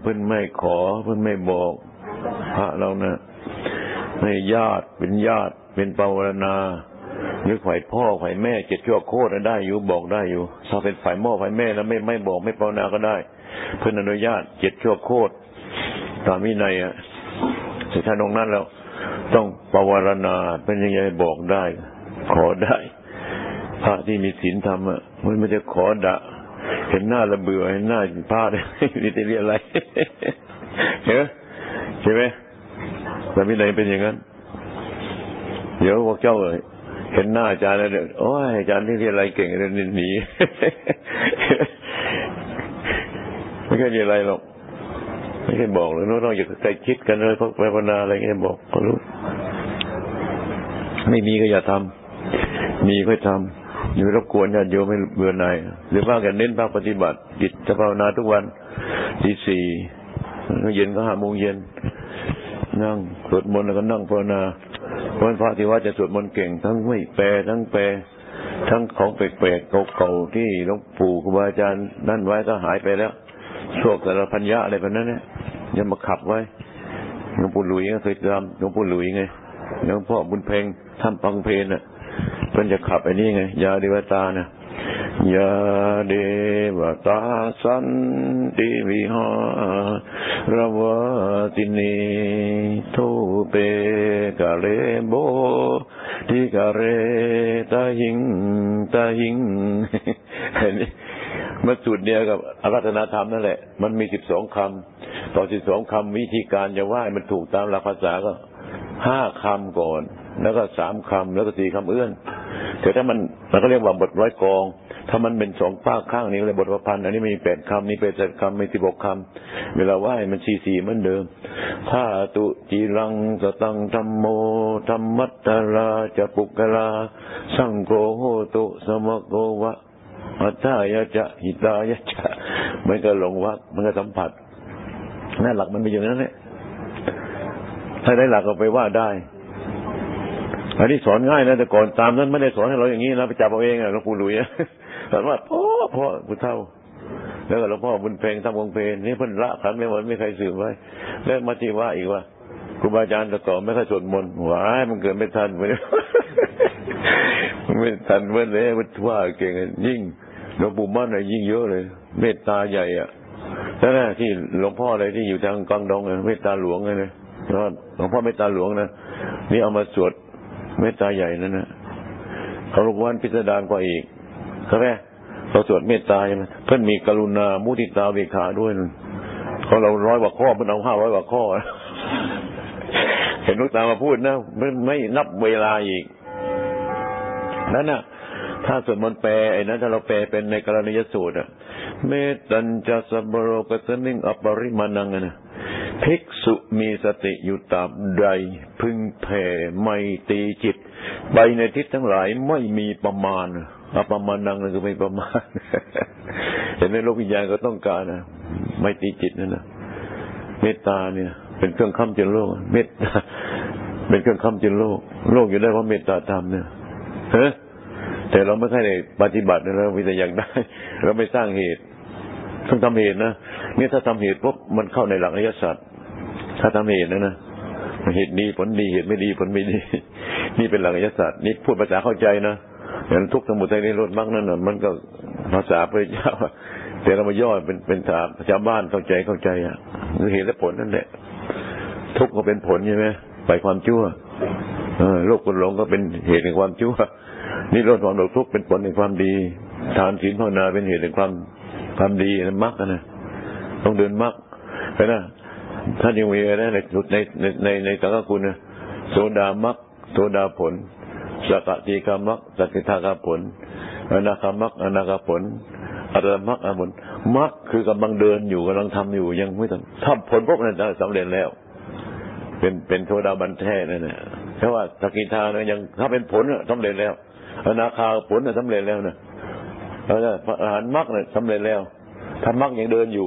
เพื่อนไม่ขอเพื่อนไม่บอก พระเรานะไม่ญาติเป็นญาติเป็นปาวรณาหรือฝ่ายพ่อฝ่ายแม่เจ็ดชั่วโคตรได้อยู่บอกได้อยู่ ถ้าเป็นฝ่ายพ่อฝ่ายแม่แล้วไม่ไม่บอกไม่ปาวนาก็ได้ เพื่อนอนุญาตเจ็ดชั่วโคตรตามวินัยอะแต่ถ้าตรงนั้นแล้ว ต้องปวารณาเป็นยังไงบอกได้ ขอได้ พระที่มีศีลธรรมอะมันไม่จะขอดะเห็นหน้าระเบื่อเห็นหน้าพระเนี่ยนี่จะเรียกอะไรเห็นไหมใช่ไหมแต่วินัยเป็นอย่างนั้น เดี๋ยวพวกเจ้าเอยเห็นหน้าอาจารย์แล้วเดี๋ยวโอ้ยอาจารย์ที่เรียนอะไรเก่งเลยหนีไม่เคยเรียนอะไรหรอกไม่เคยบอกเลยน้องๆอย่าใจคิดกันเลยพวกภาวนาอะไรเงี้ยบอกเขารู้ ไม่มีก็อย่าทำมีก็ทำ อยู่รบกวนญาติโยมไม่เบื่อหน่ายหรือว่ากันเน้นภาคปฏิบัติจิตจะภาวนาทุกวันทีสี่เย็นก็ห้าโมงเย็นนั่งสวดมนต์แล้วก็นั่งภาวนาวันพระที่ว่าจะสวดมนต์เก่ง ทั้งไม่แปลทั้งแปล ทั้งของแปลกๆเก่าๆที่หลวงปู่ครูบาอาจารย์นั่นไว้ก็หายไปแล้วโชคแต่ละพัญญาอะไรแบบนั้นเนี่ยยังมาขับไว้หลวงปู่หลุยก็เคยทำหลวงปู่หลุยไงหลวงพ่อบุญเพ็งท่านฟังเพลนน่ะ เพิ่นจะขับไอ้นี่ไง ยาเดวตาน่ะยาเดวตาสันติวิหารวตินีทุเปกะเลโบทิกะเรตาหิงตาหิงอันนี้มันสูตรเดียวกับอารัธนาธรรมนั่นแหละ มันมีสิบสองคำ ต่อสิบสองคำวิธีการจะว่าให้มันถูกตามหลักภาษาก็ ห้าคำก่อน แล้วก็สามคำแล้วก็สี่คำเอื้อนแต่ถ้ามันมันก็เรียกว่าบทร้อยกอง ถ้ามันเป็นสองภาคข้างนี้เลยบทประพันธ์อันนี้มีแปดคำนี่เป็นเจ็ดคำมีสิบหกคำเวลาว่าให้มันสี่สี่เหมือนเดิมถ้าตุจีรังสตังธรรมโมธรรมัตตาราจะปุกลาสังโฆโหตุสมโกวะอัตตายะจะหิตายะจะมันก็หลงวักมันก็สัมผัสนั่นหลักมันเป็นอย่างนั้นแหละ ถ้าได้หลักก็ไปว่าได้ อันนี้สอนง่ายนะแต่ก่อนตามนั้นไม่ได้สอนให้เราอย่างนี้นะไปจับเอาเองอะหลวงปู่หลุยอะสอนว่าพ่อพ่อพุทเท่า แล้วก็หลวงพ่อบุญเพลงทำวงเพลงนี่เพิ่นละขันไม่หมดไม่ใครสืบไว้ แล้วมาที่ว่าอีกว่าครูบาอาจารย์แต่ก่อนไม่ค่อยสวดมนต์หวายมันเกิดไม่ทันไปไม่ทันเมื่อเลยมันว่าเก่งยิ่งหลวงปู่มั่นอะยิ่งเยอะเลย เมตตาใหญ่อะแล้วนะที่หลวงพ่ออะไรที่อยู่ทางกลางดงเมตตาหลวงเลย นะหลวงพ่อเมตตาหลวงนะนี่เอามาสวดเมตตาใหญ่นั่นนะเขาลูกวันพิสดารกว่าอีกเขาแม่เราสวดเมตตาใช่ไหมเพื่อนมีกรุณามุทิตาเบขาด้วยนั่นเขาเราร้อยกว่าข้อเพื่อนเอาห้าร้อยกว่าข้อ เห็นลูกตามาพูดนะไม่ไม่นับเวลาอีกนั่นน่ะ ถ้าสวดมนต์แปลไอ้นั้นถ้าเราแปลเป็นในกรณียสูตรอะเมตัญจะสัพพโรกสมิงอปริมานังนะ ภิกษุมีสติอยู่ตามใด พึงแผ่ไม่ตีจิต ไปในทิศทั้งหลายไม่มีประมาณอประมาณนังคือไม่ประมาณ เห็นไหมโลกวิญญาณก็ต้องการนะไม่ตีจิตนั่นนะเมตตาเนี่ย เป็นเครื่องค้ำจนโลก เมตตาเป็นเครื่องค้ำจนโลก โลกอยู่ได้เพราะเมตตาธรรมเนี่ยเฮ้แต่เราไม่ใช่ในปฏิบัติเราวิแต่อยากได้ เราไม่สร้างเหตุ ต้องทำเหตุนะนี่ถ้าทำเหตุปุ๊บมันเข้าในหลักอริยสัจถ้าทำเหตุนะนะเหตุดีผลดีเหตุไม่ดีผลไม่ดี นี่เป็นหลักอริยสัจนี่พูดภาษาเข้าใจนะอย่างทุกสมุทัยในรถมากนั่นน่ะมันก็ภาษาพระเจ้าแต่เรามาย่อเป็นเป็นถามชาวบ้านเข้าใจเข้าใจอะคือเหตุและผลนั่นแหละทุกข์ก็เป็นผลใช่ไหมไปความชั่วเออโลกคนหลงก็เป็นเหตุแห่งความชั่วนี่ลดความทุกข์เป็นผลแห่งความดี ทานศีลภาวนาเป็นเหตุแห่งความ ความดีนะมรรคนะต้องเดินมรรคเพราะนะท่านยังมีอะไรในในในในในสังฆคุณนะโสดามรรคโสดาผลสกติกามรรคสกิทากาผลอนาคามรรคอนาคาผลอรมรรคอผลมรรคคือกำลังเดินอยู่กำลังทำอยู่ยังไม่ทำทำผลพวกนั้นสำเร็จแล้ว เป็นเป็นโทดาบันแท้นั่นแหละเพราะว่าสกิทาเนี่ยยังถ้าเป็นผลสำเร็จแล้วอนาคาผลสำเร็จแล้วนะ แล้วพระอรหันต์มรรคเนี่ยสำเร็จแล้วถ้ามรรคยังเดินอยู่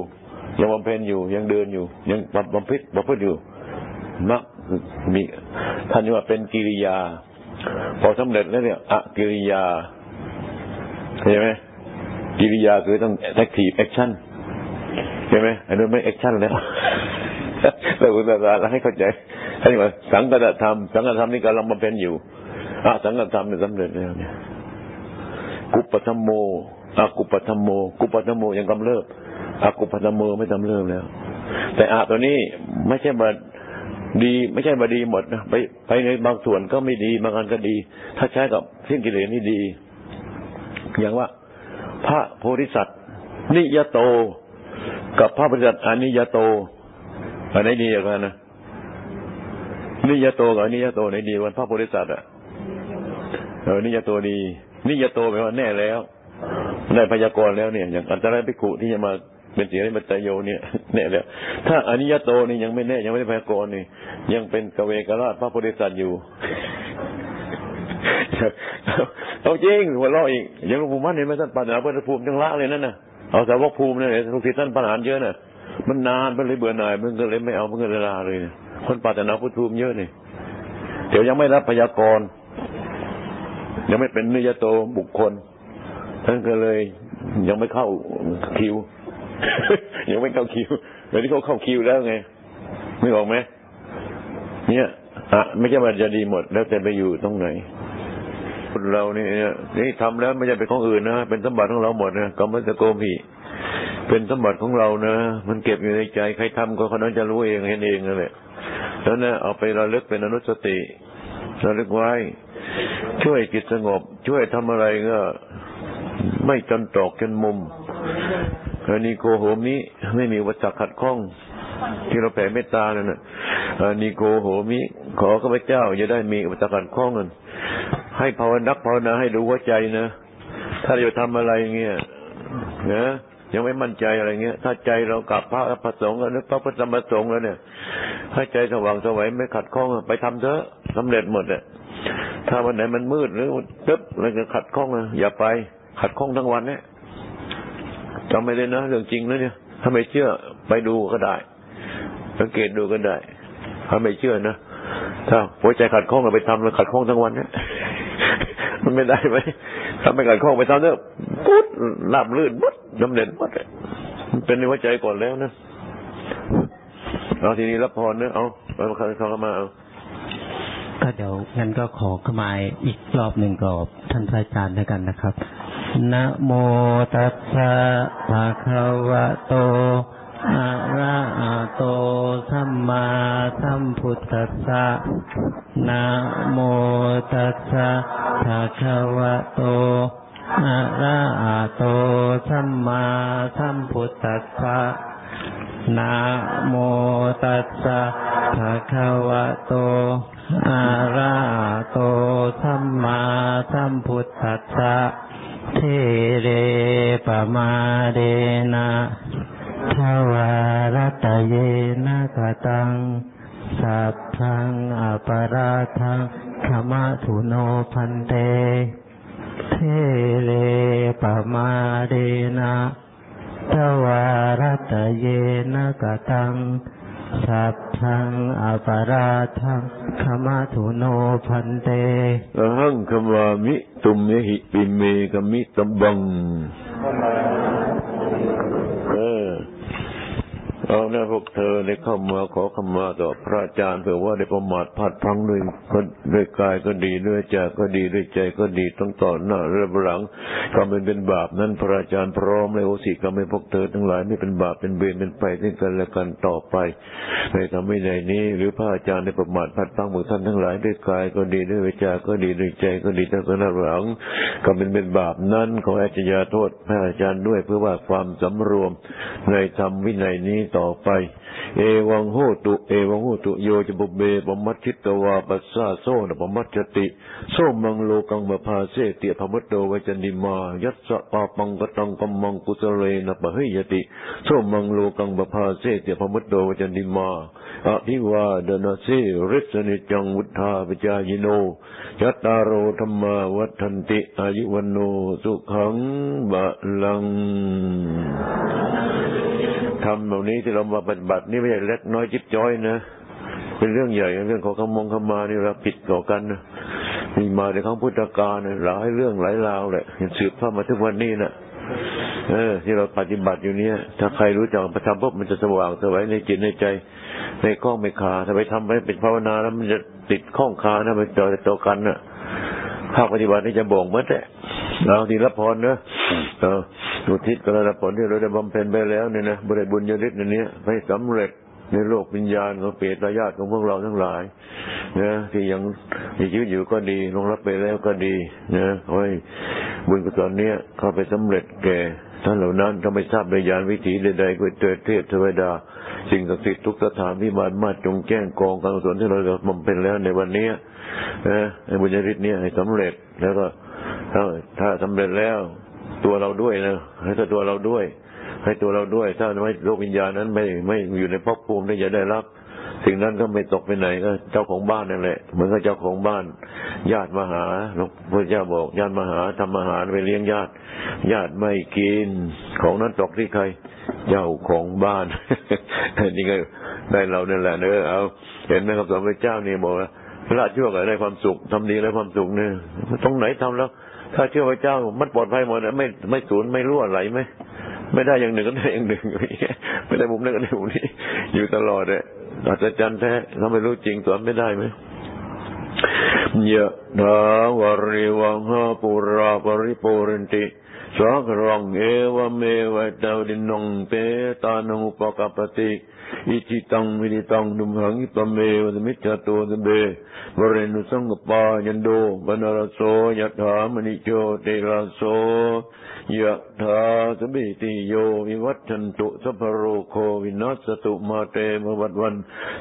ยังบำเพ็ญอยู่ยังเดินอยู่ ยังบำเพ็ญบำเพ็ญอยู่มรรคมีท่านว่าเป็นกิริยา พอสำเร็จแล้วเนี่ยอะกิริยาเห็นไหมกิริยาคือต้อง active action เห็นไหมอันนี้ไม่ action แล้วเราคุณตาเราให้เข้าใจอันนี้ว่าสังกัดธรรม สังกัดธรรมนี่กำลังบำเพ็ญอยู่อะสังกัดธรรมเนี่ยสำเร็จแล้วเนี่ย กุปธรรมโมอากุปธรรมโม กุปธรรมโมยังกำเริบอากุปธรรมโมไม่กำเริบแล้ว แต่อาตัวนี้ไม่ใช่มาดีไม่ใช่มาดีหมดนะไปไปในบางส่วนก็ไม่ดีบางอันก็ดี ถ้าใช้กับสิ้นกิเลสนี่ดี อย่างว่า พระโพธิสัตว์นิยโต กับพระโพธิสัตว์อนิยโตอันไหนดีกันนะนิยโตกับอนิยโตไหนดีวันพระโพธิสัตว์อะเออนิยโตดี นิยโตแปว่าแน่แล้วได้พยากรณ์แล้วเนี่ยอย่างอันตรายพิกุที่จะมาเป็นเสียงในมัตโยเนี่ยแน่แล้ว ถ้าอนิยโตนี่ยังไม่แน่ยังไม่ได้พยากรณ์นี่ยังเป็นกเวกราชพระโพธิสัตว์อยู่เอาจริงหัวเราะอีกยังหลวงปู่มั่นเห็นไหมท่านปัญหาพุทธภูมิจังละเลยนั่นน่ะเอาสาวกภูมิเนี่ยทุกทีท่านปัญหาเยอะน่ะมันนานมันเลยเบื่อหน่ายมันก็เลยไม่เอามันก็เลยลาเลยคนปัจจนาพุทธภูมิเยอะนี่เดี๋ยวยังไม่รับพยากรณ์ ยังไม่เป็นนิยโตบุคคลท่านก็เลยยังไม่เข้าคิว ยังไม่เข้าคิวเดี๋ยวนี้เขาเข้าคิวแล้วไงไม่ออกไหมเนี่ยอะไม่ใช่ว่าจะดีหมด แล้วแต่ไปอยู่ตรงไหนคนเราเนี่ยนี่ทำแล้วไม่ใช่เป็นของอื่นนะเป็นสมบัติของเราหมดนะก็ไม่จะโกมีเป็นสมบัติของเรานะมันเก็บอยู่ในใจใครทำก็คนนั้นจะรู้เองเห็นเองนั่นแหละแล้วนะเอาไประลึกเป็นอนุสติระลึกไว้ ช่วยจิตสงบ ช่วยทำอะไรก็ไม่จนตอกจนมุมอันนี้โกโหมนี้ไม่มีวัฏขัดข้องที่เราแผ่เมตตานั่นนะอันนี้โกโหมิ ขอข้าพเจ้าจะได้มีวัฏขัดข้องกันให้ภาวนักภาวนาให้ดูว่าใจนะ ถ้าจะทำอะไรเงี้ยนะยังไม่มั่นใจอะไรเงี้ย ถ้าใจเรากับพระพระสงฆ์นึกพระพุทธธรรมสงฆ์แล้วเนี่ย ให้ใจสว่างสวัยไม่ขัดข้องไปทำเถอะสำเร็จหมดเนี่ย ถ้าวันไหนมันมืดหรือตึ๊บอะไรก็ขัดข้องนะอย่าไป ขัดข้องทั้งวันเนี่ยจำไม่ได้นะเรื่องจริงนะเนี่ย ถ้าไม่เชื่อไปดูก็ได้ สังเกตดูก็ได้ ถ้าไม่เชื่อนะถ้าหัวใจขัดข้องเราไปทำเราขัดข้องทั้งวันเนี่ยมันไม่ได้ไหมถ้าไม่ขัดข้องไปทำเนี่ยปุ๊บลาบลื่นปุ๊บดำเนินปุ๊บมันเป็นในหัวใจก่อนแล้วนะเอาทีนี้รับพรเนอะเอาไปมาเข้ามาเอา ก็เดี๋ยวงั้นก็ขอขมาอีกรอบหนึ่งกับท่านพระอาจารย์ด้วยกันนะครับนะโมตัสสะภะคะวะโตอะระหะโตสัมมาสัมพุทธัสสะนะโมตัสสะภะคะวะโตอะระหะโตสัมมาสัมพุทธัสสะ นะโมตัสสะภะคะวะโตอาราโต สัมมาสัมพุทธัสสะเทเรปมาเดนะทวารตเยนะกตัง สัพพังอปาราทังขมะถุโนพันเต เทเลปมาเดนะ ทวารัตเยนะกตังสัพพังอปาราทังขมาถุโนพันเตอหังคมวามิตุมเมหิปิเมกมิตบัง เอานะพวกเธอได้เข้ามาขอขมาต่อพระอาจารย์เผื่อว่าได้ประมาทพลาดพลั้งด้วยก็ด้วยกายก็ดีด้วยใจก็ดีด้วยใจก็ดีต้องต่อหน้าและหลังก็เป็นเป็นบาปนั้นพระอาจารย์พร้อมเลยโอสิก็ไม่พวกเธอทั้งหลายไม่เป็นบาปเป็นเวรเป็นไปซึ่งกันและกันต่อไปในทำไม่ในนี้ หรือพระอาจารย์ได้ประมาทพลาดพลั้งหมู่ท่านทั้งหลายด้วยกายก็ดีด้วยวาจก็ดีด้วยใจก็ดีทั้งกันและหลังก็เป็นเป็นบาปนั้นขออาจยาโทษพระอาจารย์ด้วยเพื่อว่าความสำรวมในธรรมวินัยนี้ต่อไป เอวังโหตุ เอวังโหตุโยจะบุเบปมัชชิตวาปัสสาโซนปมัชติ โซมังโลกังมภาเสตียพมุตโตวจันิมา ยัสสะปาปังกตังกัมมังกุสเลนะปะเฮยติ โซมังโลกังมภาเสตียพมุตโตวจันิมาอภิวาดนาสีริสนิจังวุธาปจายโนยัตตารโรธรรมาวัฏันติ อายุวันโนสุขังบะลัง ทำแบบนี้ที่เรามาปฏิบัตินี่ไม่ใช่เล็กน้อยจิบจ้อยนะเป็นเรื่องใหญ่เรื่องของคำมงคำมานี่เราผิดต่อกันนะมีมาในครั้งพุทธกาลหลายเรื่องหลายราวแหละสืบทอดมาถึงวันนี้นะเออ ที่เราปฏิบัติอยู่เนี้ยถ้าใครรู้จักประทำปุ๊บมันจะสว่างสวัยในจิตในใจ ในข้องไม่ขาถ้าไปทำไปเป็นภาวนาแล้วมันจะติดข้องคานะมันเจอต่อกันน่ะ ภาคปฏิบัตินี่จะบ่งมัดแหละเอาทีละพรเนอะเอออุทิศกระผลที่เราได้บำเพ็ญไปแล้วเนี่ยนะบริบุญญาฤทธิ์นี้ให้สำเร็จในโลกวิญญาณของเปรตญาติของพวกเราทั้งหลายนะที่ยังมีชีวิตอยู่ก็ดีลงรับไปแล้วก็ดีนะขอให้บุญกุศลเนี้ยเข้าไปสำเร็จแก่ท่านเหล่านั้นถ้าไม่ทราบในยานวิถีใดๆก็เจอเทพเทวดา สิ่งศักดิ์สิทธิ์ทุกสถานที่มามาจงแจ้งกองการกุศลที่เราบำเพ็ญแล้วในวันนี้ นะในบุญญาฤทธิ์นี้ให้สำเร็จแล้วก็ถ้าถ้าสำเร็จแล้วตัวเราด้วยนะให้ถ้าตัวเราด้วย ให้ตัวเราด้วย ถ้าไม่โลกวิญญาณนั้นไม่ไม่อยู่ในภพภูมิที่จะได้รับสิ่งนั้นก็ไม่ตกไปไหนก็เจ้าของบ้านนั่นแหละเหมือนกับเจ้าของบ้าน ญาติมาหาหลวงพ่อเจ้าบอกญาติมาหาทำอาหารไปเลี้ยงญาติ ญาติไม่กิน ของนั้นตกที่ใคร เจ้าของบ้านนี่ก็ได้เราเนี่ยแหละเนอเอา เห็นไหมครับสมเด็จเจ้านี่บอกว่า พระชั่วก็ได้ความสุขทำดีได้ความสุขเนี่ยตรงไหนทำแล้ว ถ้าเชื่อพระเจ้ามันปลอดภัยหมดไม่ไม่สูญไม่รั่วไหลไหมไม่ได้อย่างหนึ่งก็ได้อย่างหนึ่งไม่ได้มุมนั้นก็ได้มุมนี้ อยู่ตลอดเลยอาจจะจันแท้เราไม่รู้จริงสอนไม่ได้ไหมยะดาวริวังหาปุราปริปุเรนติสักรังเอวเมวะดาวดินงเปตานุปกปติ อิจิตังวิริตังดุมหังอิปเมวะมิจฉาโตสเบวเรนุสังกปายันโดบนารโสยถามณิโชเตระโสยะถาสบิติโยวิวัตชันตุสัพโรโควินัสตุมาเตมวัดวัน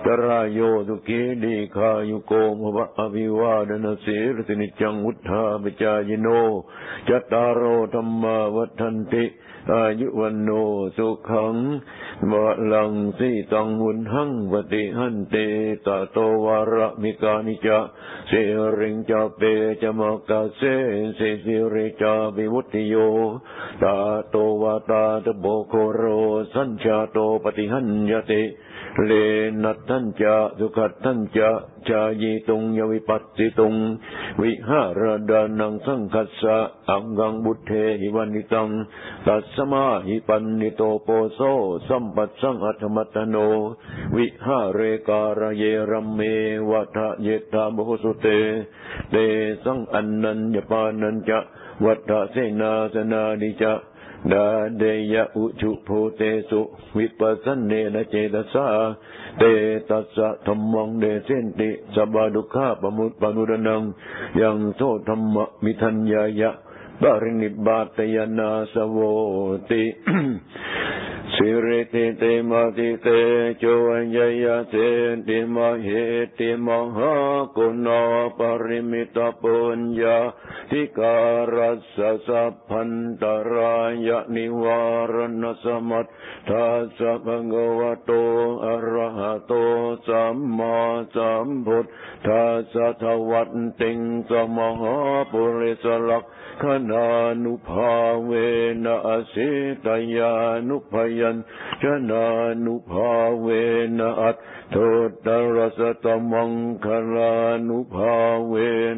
ตรายโยตุกีดีคายุโกมวะอภิวาดนาสีรตินิจังวุฒาปจายโนจตารโอธรรมาวัฏันติ อายุวันโนสุขังวะลังสีตังหุนหังปฏิหันเตตะโตวาระมิกานิจะเสริงจเปจมกาเสเสสิริจาวิมุติโยตาโตวาตาตโบโคโรสัญชาโตปฏิหันยติ เลนัตทันจะสุขัตทันจะจายีตุงยวิปัสสิตุง วิหารดานังสังคัสสะอังกังบุตเทหิวัณณิตังตัส๎มาหิปัณฑิโตโปโส สัมปัสสังอัตถะมัตตะโน วิหาเรการะเยรัมเมวาสะเยตถะ พะหุสสุเต เตสังอันนัญจะ ปานัญจะวัตถะเสนาสะนานิจะ ทะเทยยะอุชุภูเตสุวิปปะสันเนนะเจตะสาเตตัสสะธัมมังเทเสนติสัพพะทุกขาปะนูทะนังยังโทธรรมมิทัญญายะบรินิบาตยนาสโวติ สิริติเตมาติเตโจวัญญยเสติมเหติมหากุณาปริมิตปุญญาทิการัสสะสัพพันตรายนิวารณสมัตทัสสะภะวะโตอะระหะโตสัมมาสัมพุทธัสสะทวัตติงสมหาปุริสลักขณานุภาเวนะอสิตยานุพยัยัญชนะนุภาเวนะอัตโทตรสตมังคลานุภาเว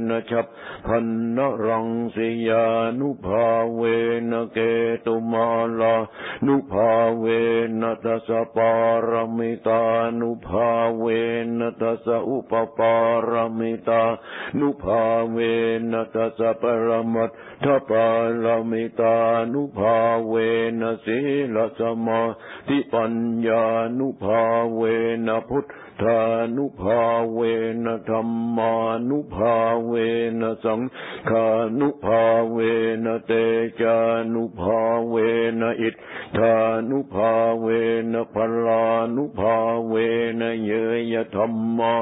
นะฉับพันนรังสิยานุภาเวนะเกตุมาลานุภาเวนะตัสปารมิตานุภาเวนะตัสอุปปารมิตานุภาเวนะตัสปรมัตถปารมิตานุภาเวนะสีลสมมาติปัญญานุภาเวนะพุทธานุภาเวนะธรรมานุภาเวนะสังขานุภาเวนะเตจานุภาเวนะอิทธานุภาเวนะพลานุภาเวนะเยยธรรมา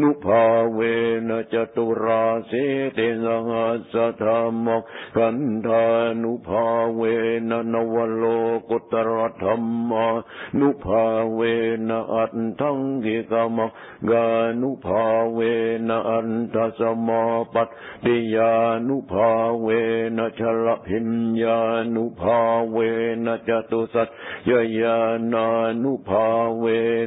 นุภาเวนะจตุราเสเตสหัสธรรมกันธานุภาเวนะนวโลกุตรธรรมานุภาเวนะอัตถังกิกามกานุภาเวนะอันตสมาปัตติยานุภาเวนะชลพิญญานุภาเวนะจตุสัจยญานานุภาเว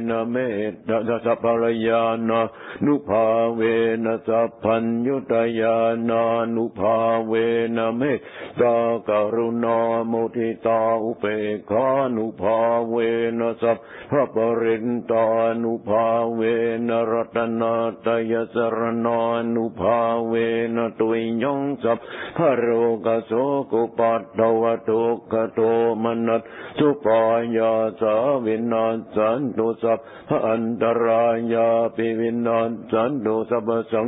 นะเมตตาสัพพะยานานุภาเวนะสัพพัญยุตยานานุภาเวนะเมตตากรุณาโมทิตาอุเปกขานุภาเวนะสัพพะปรินตานุภาเวนะรัตนาตยสรณานุภาเวนะตุยยงสัพพะโรกโสกุปัตตวตุกโตมนัสสุปายาสาวินาสันตุสัพพะอันตรายาปิวินาสันตุสัพสัง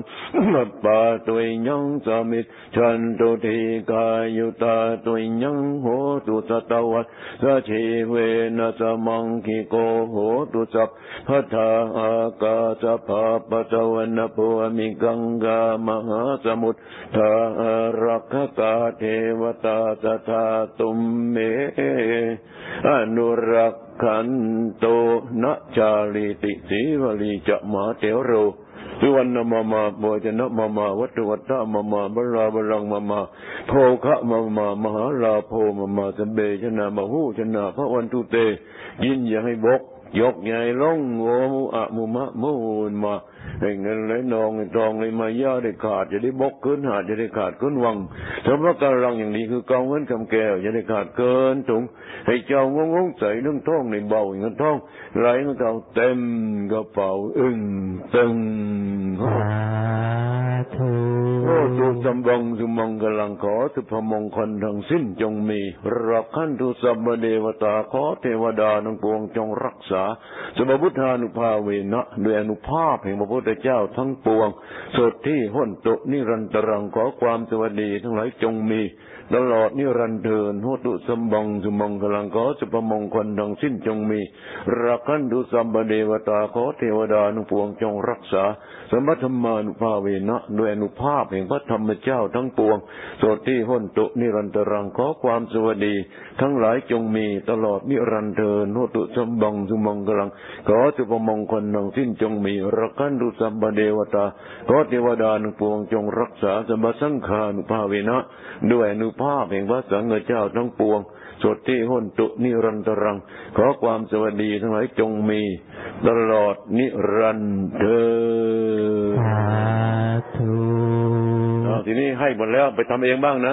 มัปปะตุยยงสมิตฉันตุทีกายุตาตุยยงโหตุสตวัตสะชีเวนะสมังคิโกโหตุสัพพะทาอากาสะภาปะสวนภูมิกังกามหาสมุทธารักกาเทวตาสทาตุมเม อนุรักขันโตนะจาริติสีวลีจะมาเถโรสุวรรณมามาโบจนะมามา วัตถุวัตตะมามาบลาบลังมามาโภคะมามามหาลาโพมามาสเบชนะมหูชนะพระวันตุเต ยินอย่าให้บก ยกใหญ่ลงโงมุอะมุมะมูนมาให้เงินไหลนองให้ทองไหลมาย่าได้ขาดจะได้บกขึ้นหาจะได้ขาดขึ้นวังสำหรับการรังอย่างนี้คือกองเงินคำแก้วจะได้ขาดเกินถุงให้เจ้างงงใส่เรื่องท่องในเบาเงินท่องไหลเงินเท่าเต็มกระเป๋าอึ้งตึงสาธุโอ้ตุสัมบังสุมังกลังขอสุภมงคลทั้งสิ้นจงมีรักขันตุสัมมเดวตาขอเทวดาทั้งปวงจงรักษาสมพุทธานุภาเวนะด้วยอนุภาพแห่งพระพุทธเจ้าทั้งปวงสุดที่ห้นตุนิรันตรังขอความสวัสดีทั้งหลายจงมี ตลอดนิรันเทินหุตุสมบังสมังกลังขอสุภมงคลดังสิ้นจงมี รักขันดุสัมมเดวตาขอเทวดานุปวงจงรักษาสมบัธรรมานุภาเวนะด้วยอนุภาพแห่งพระธรรมเจ้าทั้งปวง โสดที่ห้นตุนิรันตรังขอความสวัสดี ทั้งหลายจงมีตลอดนิรันเทินโหตุสมบังสุมังกลัง ขอสุภมงคลทั้งสิ้นจงมีรักขันตุสัมปเดวตาขอเทวดาทั้งปวงจงรักษาสมบัติสังฆานุภาเวนะ ด้วยอนุภาพแห่งพระสังฆเจ้าทั้งปวง สดที่ห้นตุนิรันตรัง ขอความสวัสดีทั้งหลายจงมี ตลอดนิรันดร์เทินสาธุอ้าวทีนี้ให้หมดแล้วไปทำเองบ้างนะ